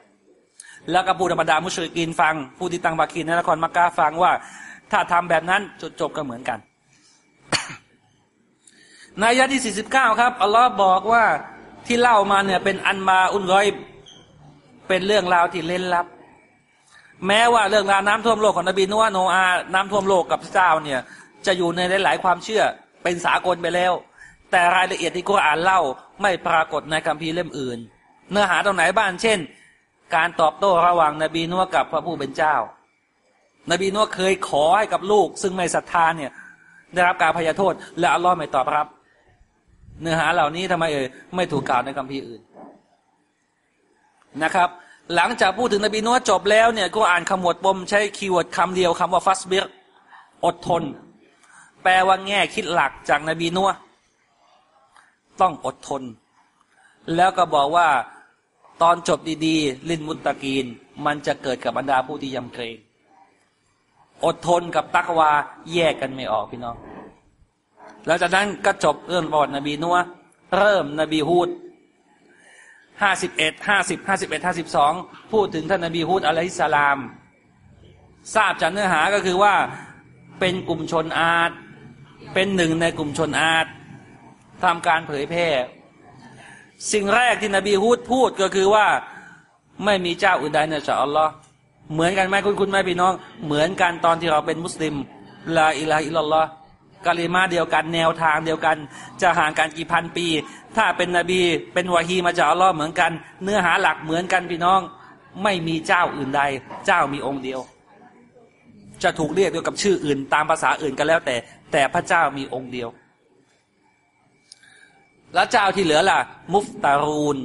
แล้วก็ผู้ธรรมดามุชริกินฟัง ผู้ที่ตั้งบาคีในนครมักกะฟังว่า ถ้าทำแบบนั้นจุดจบก็เหมือนกันในอายะที่ 49 ครับอัลลอฮ์บอกว่าที่เล่ามาเนี่ยเป็นอันมาอุนร้อย เป็นเรื่องราวที่เล่นลับ แม้ว่าเรื่องราวน้ำท่วมโลกของนบีนัวโนอาน้ำท่วมโลกกับพระเจ้าเนี่ย จะอยู่ในหลาย ๆ ความเชื่อเป็นสากลไปแล้ว แต่รายละเอียดที่กุรอานเล่าไม่ปรากฏในคัมภีร์เล่มอื่น เนื้อหาตรงไหนบ้างเช่น การตอบโต้ระหว่างนบีนัวกับพระผู้เป็นเจ้า นบีนัวเคยขอให้กับลูก ซึ่งไม่ศรัทธาเนี่ยได้รับการอภัยโทษ และอัลลอฮ์ไม่ตอบรับ เนื้อหาเหล่านี้ทำไมเอ่ยไม่ถูกกล่าวในคัมภีร์อื่น นะครับ หลังจากพูดถึงนบีนัวจบแล้วเนี่ยกุรอานขมวดปมใช้ keyword คำเดียวคำว่าفاصبرอดทน แปลว่าแง่คิดหลักจากนบีนัวต้องอดทน แล้วก็บอกว่าตอนจบดีๆ ลินมุตตะกีน มันจะเกิดกับบรรดาผู้ที่ยำเกรง อดทนกับตักวาแยกกันไม่ออกพี่น้องหลังจากนั้นก็จบเรื่องบอดนบีนัวเริ่มนบีฮูด ห้าสิบเอ็ดห้าสิบห้าสิบเอ็ดห้าสิบสองพูดถึงท่านนบีฮูดอะลัยฮิสลาม ทราบจากเนื้อหาก็คือว่าเป็นกลุ่มชนอาดเป็นหนึ่งในกลุ่มชนอาดทำการเผยแพร่ สิ่งแรกที่นบีฮูดพูดก็คือว่าไม่มีเจ้าอื่นใดนอกจากอัลลอฮ์เหมือนกันไหมคุณคุณแม่พี่น้อง เหมือนกันตอนที่เราเป็นมุสลิมลาอิลาอิลลอฮ์ กะลิมาเดียวกันแนวทางเดียวกัน จะห่างกันกี่พันปี ถ้าเป็นนบีเป็นวะฮีมาจากอัลลอฮ์เหมือนกัน เนื้อหาหลักเหมือนกันพี่น้อง ไม่มีเจ้าอื่นใด เจ้ามีองค์เดียว จะถูกเรียกด้วยกับชื่ออื่น ตามภาษาอื่นก็แล้วแต่ แต่พระเจ้ามีองค์เดียว แล้วเจ้าที่เหลือล่ะ มุฟตารูน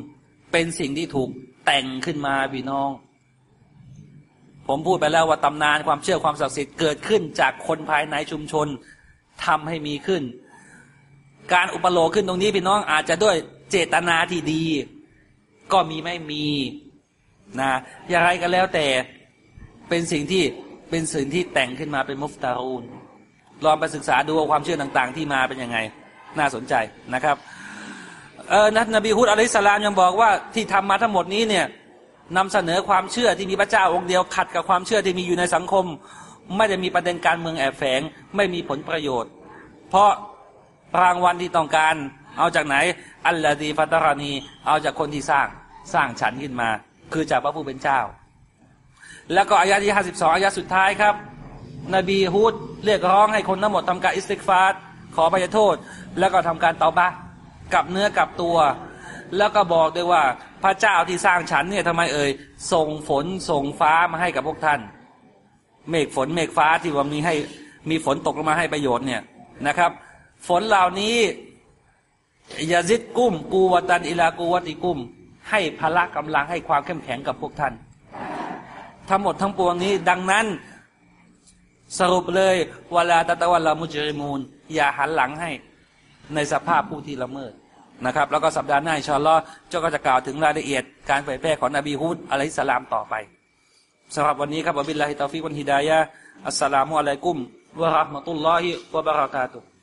เป็นสิ่งที่ถูกแต่งขึ้นมาพี่น้องผมพูดไปแล้วว่าตำนานความเชื่อความศักดิ์สิทธิ์เกิดขึ้นจากคนภายในชุมชน ทำให้มีขึ้น การอุปโลกขึ้นตรงนี้พี่น้องอาจจะด้วยเจตนาที่ดี ก็มีไม่มีนะอย่างไรก็แล้วแต่เป็นสิ่งที่เป็นสิ่งที่แต่งขึ้นมาเป็นมุฟตารูนลองไปศึกษาดูความเชื่อต่าง ๆ ที่มาเป็นยังไง น่าสนใจนะครับเออนันบีฮุดอะลัยสลามยังบอกว่าที่ทำมาทั้งหมดนี้เนี่ยนำเสนอความเชื่อที่มีพระเจ้าองค์เดียวขัดกับความเชื่อที่มีอยู่ในสังคม ไม่ได้มีประเด็นการเมืองแอบแฝงไม่มีผลประโยชน์ เพราะรางวัลที่ต้องการ เอาจากไหน الذي فطرني เอาจากคนที่สร้างสร้างฉันขึ้นมา คือจากพระผู้เป็นเจ้า แล้วก็อายะที่ห้าสิบสองอายะสุดท้ายครับ นบีฮุดเรียกร้องให้คนทั้งหมดทำการอิสติกฟาร์ขออภัยโทษ แล้วก็ทำการเตาบะกลับเนื้อกลับตัว แล้วก็บอกด้วยว่าพระเจ้าที่สร้างฉันเนี่ยทำไมเอ่ยส่งฝนส่งฟ้ามาให้กับพวกท่าน เมฆฝนเมฆฟ้าที่ว่ามีให้มีฝนตกลงมาให้ประโยชน์เนี่ยนะครับ ฝนเหล่านี้ยาซิดกุ้ม กูวตันอิลากูวติกุ้ม ให้พละกำลังให้ความเข้มแข็งกับพวกท่าน ทั้งหมดทั้งปวงนี้ ดังนั้นสรุปเลยเวลาตะตะวันละมุจริมูล อย่าหันหลังให้ในสภาพผู้ที่ละเมิดนะครับ แล้วก็สัปดาห์หน้าإن شاء اللهเจ้าก็จะกล่าวถึงรายละเอียดการเผยแพร่ของนบีฮุดอะลัยสลามต่อไป สำหรับวันนี้ครับبالله التوفيق والهداية السلام عليكم ورحمة الله وبركاته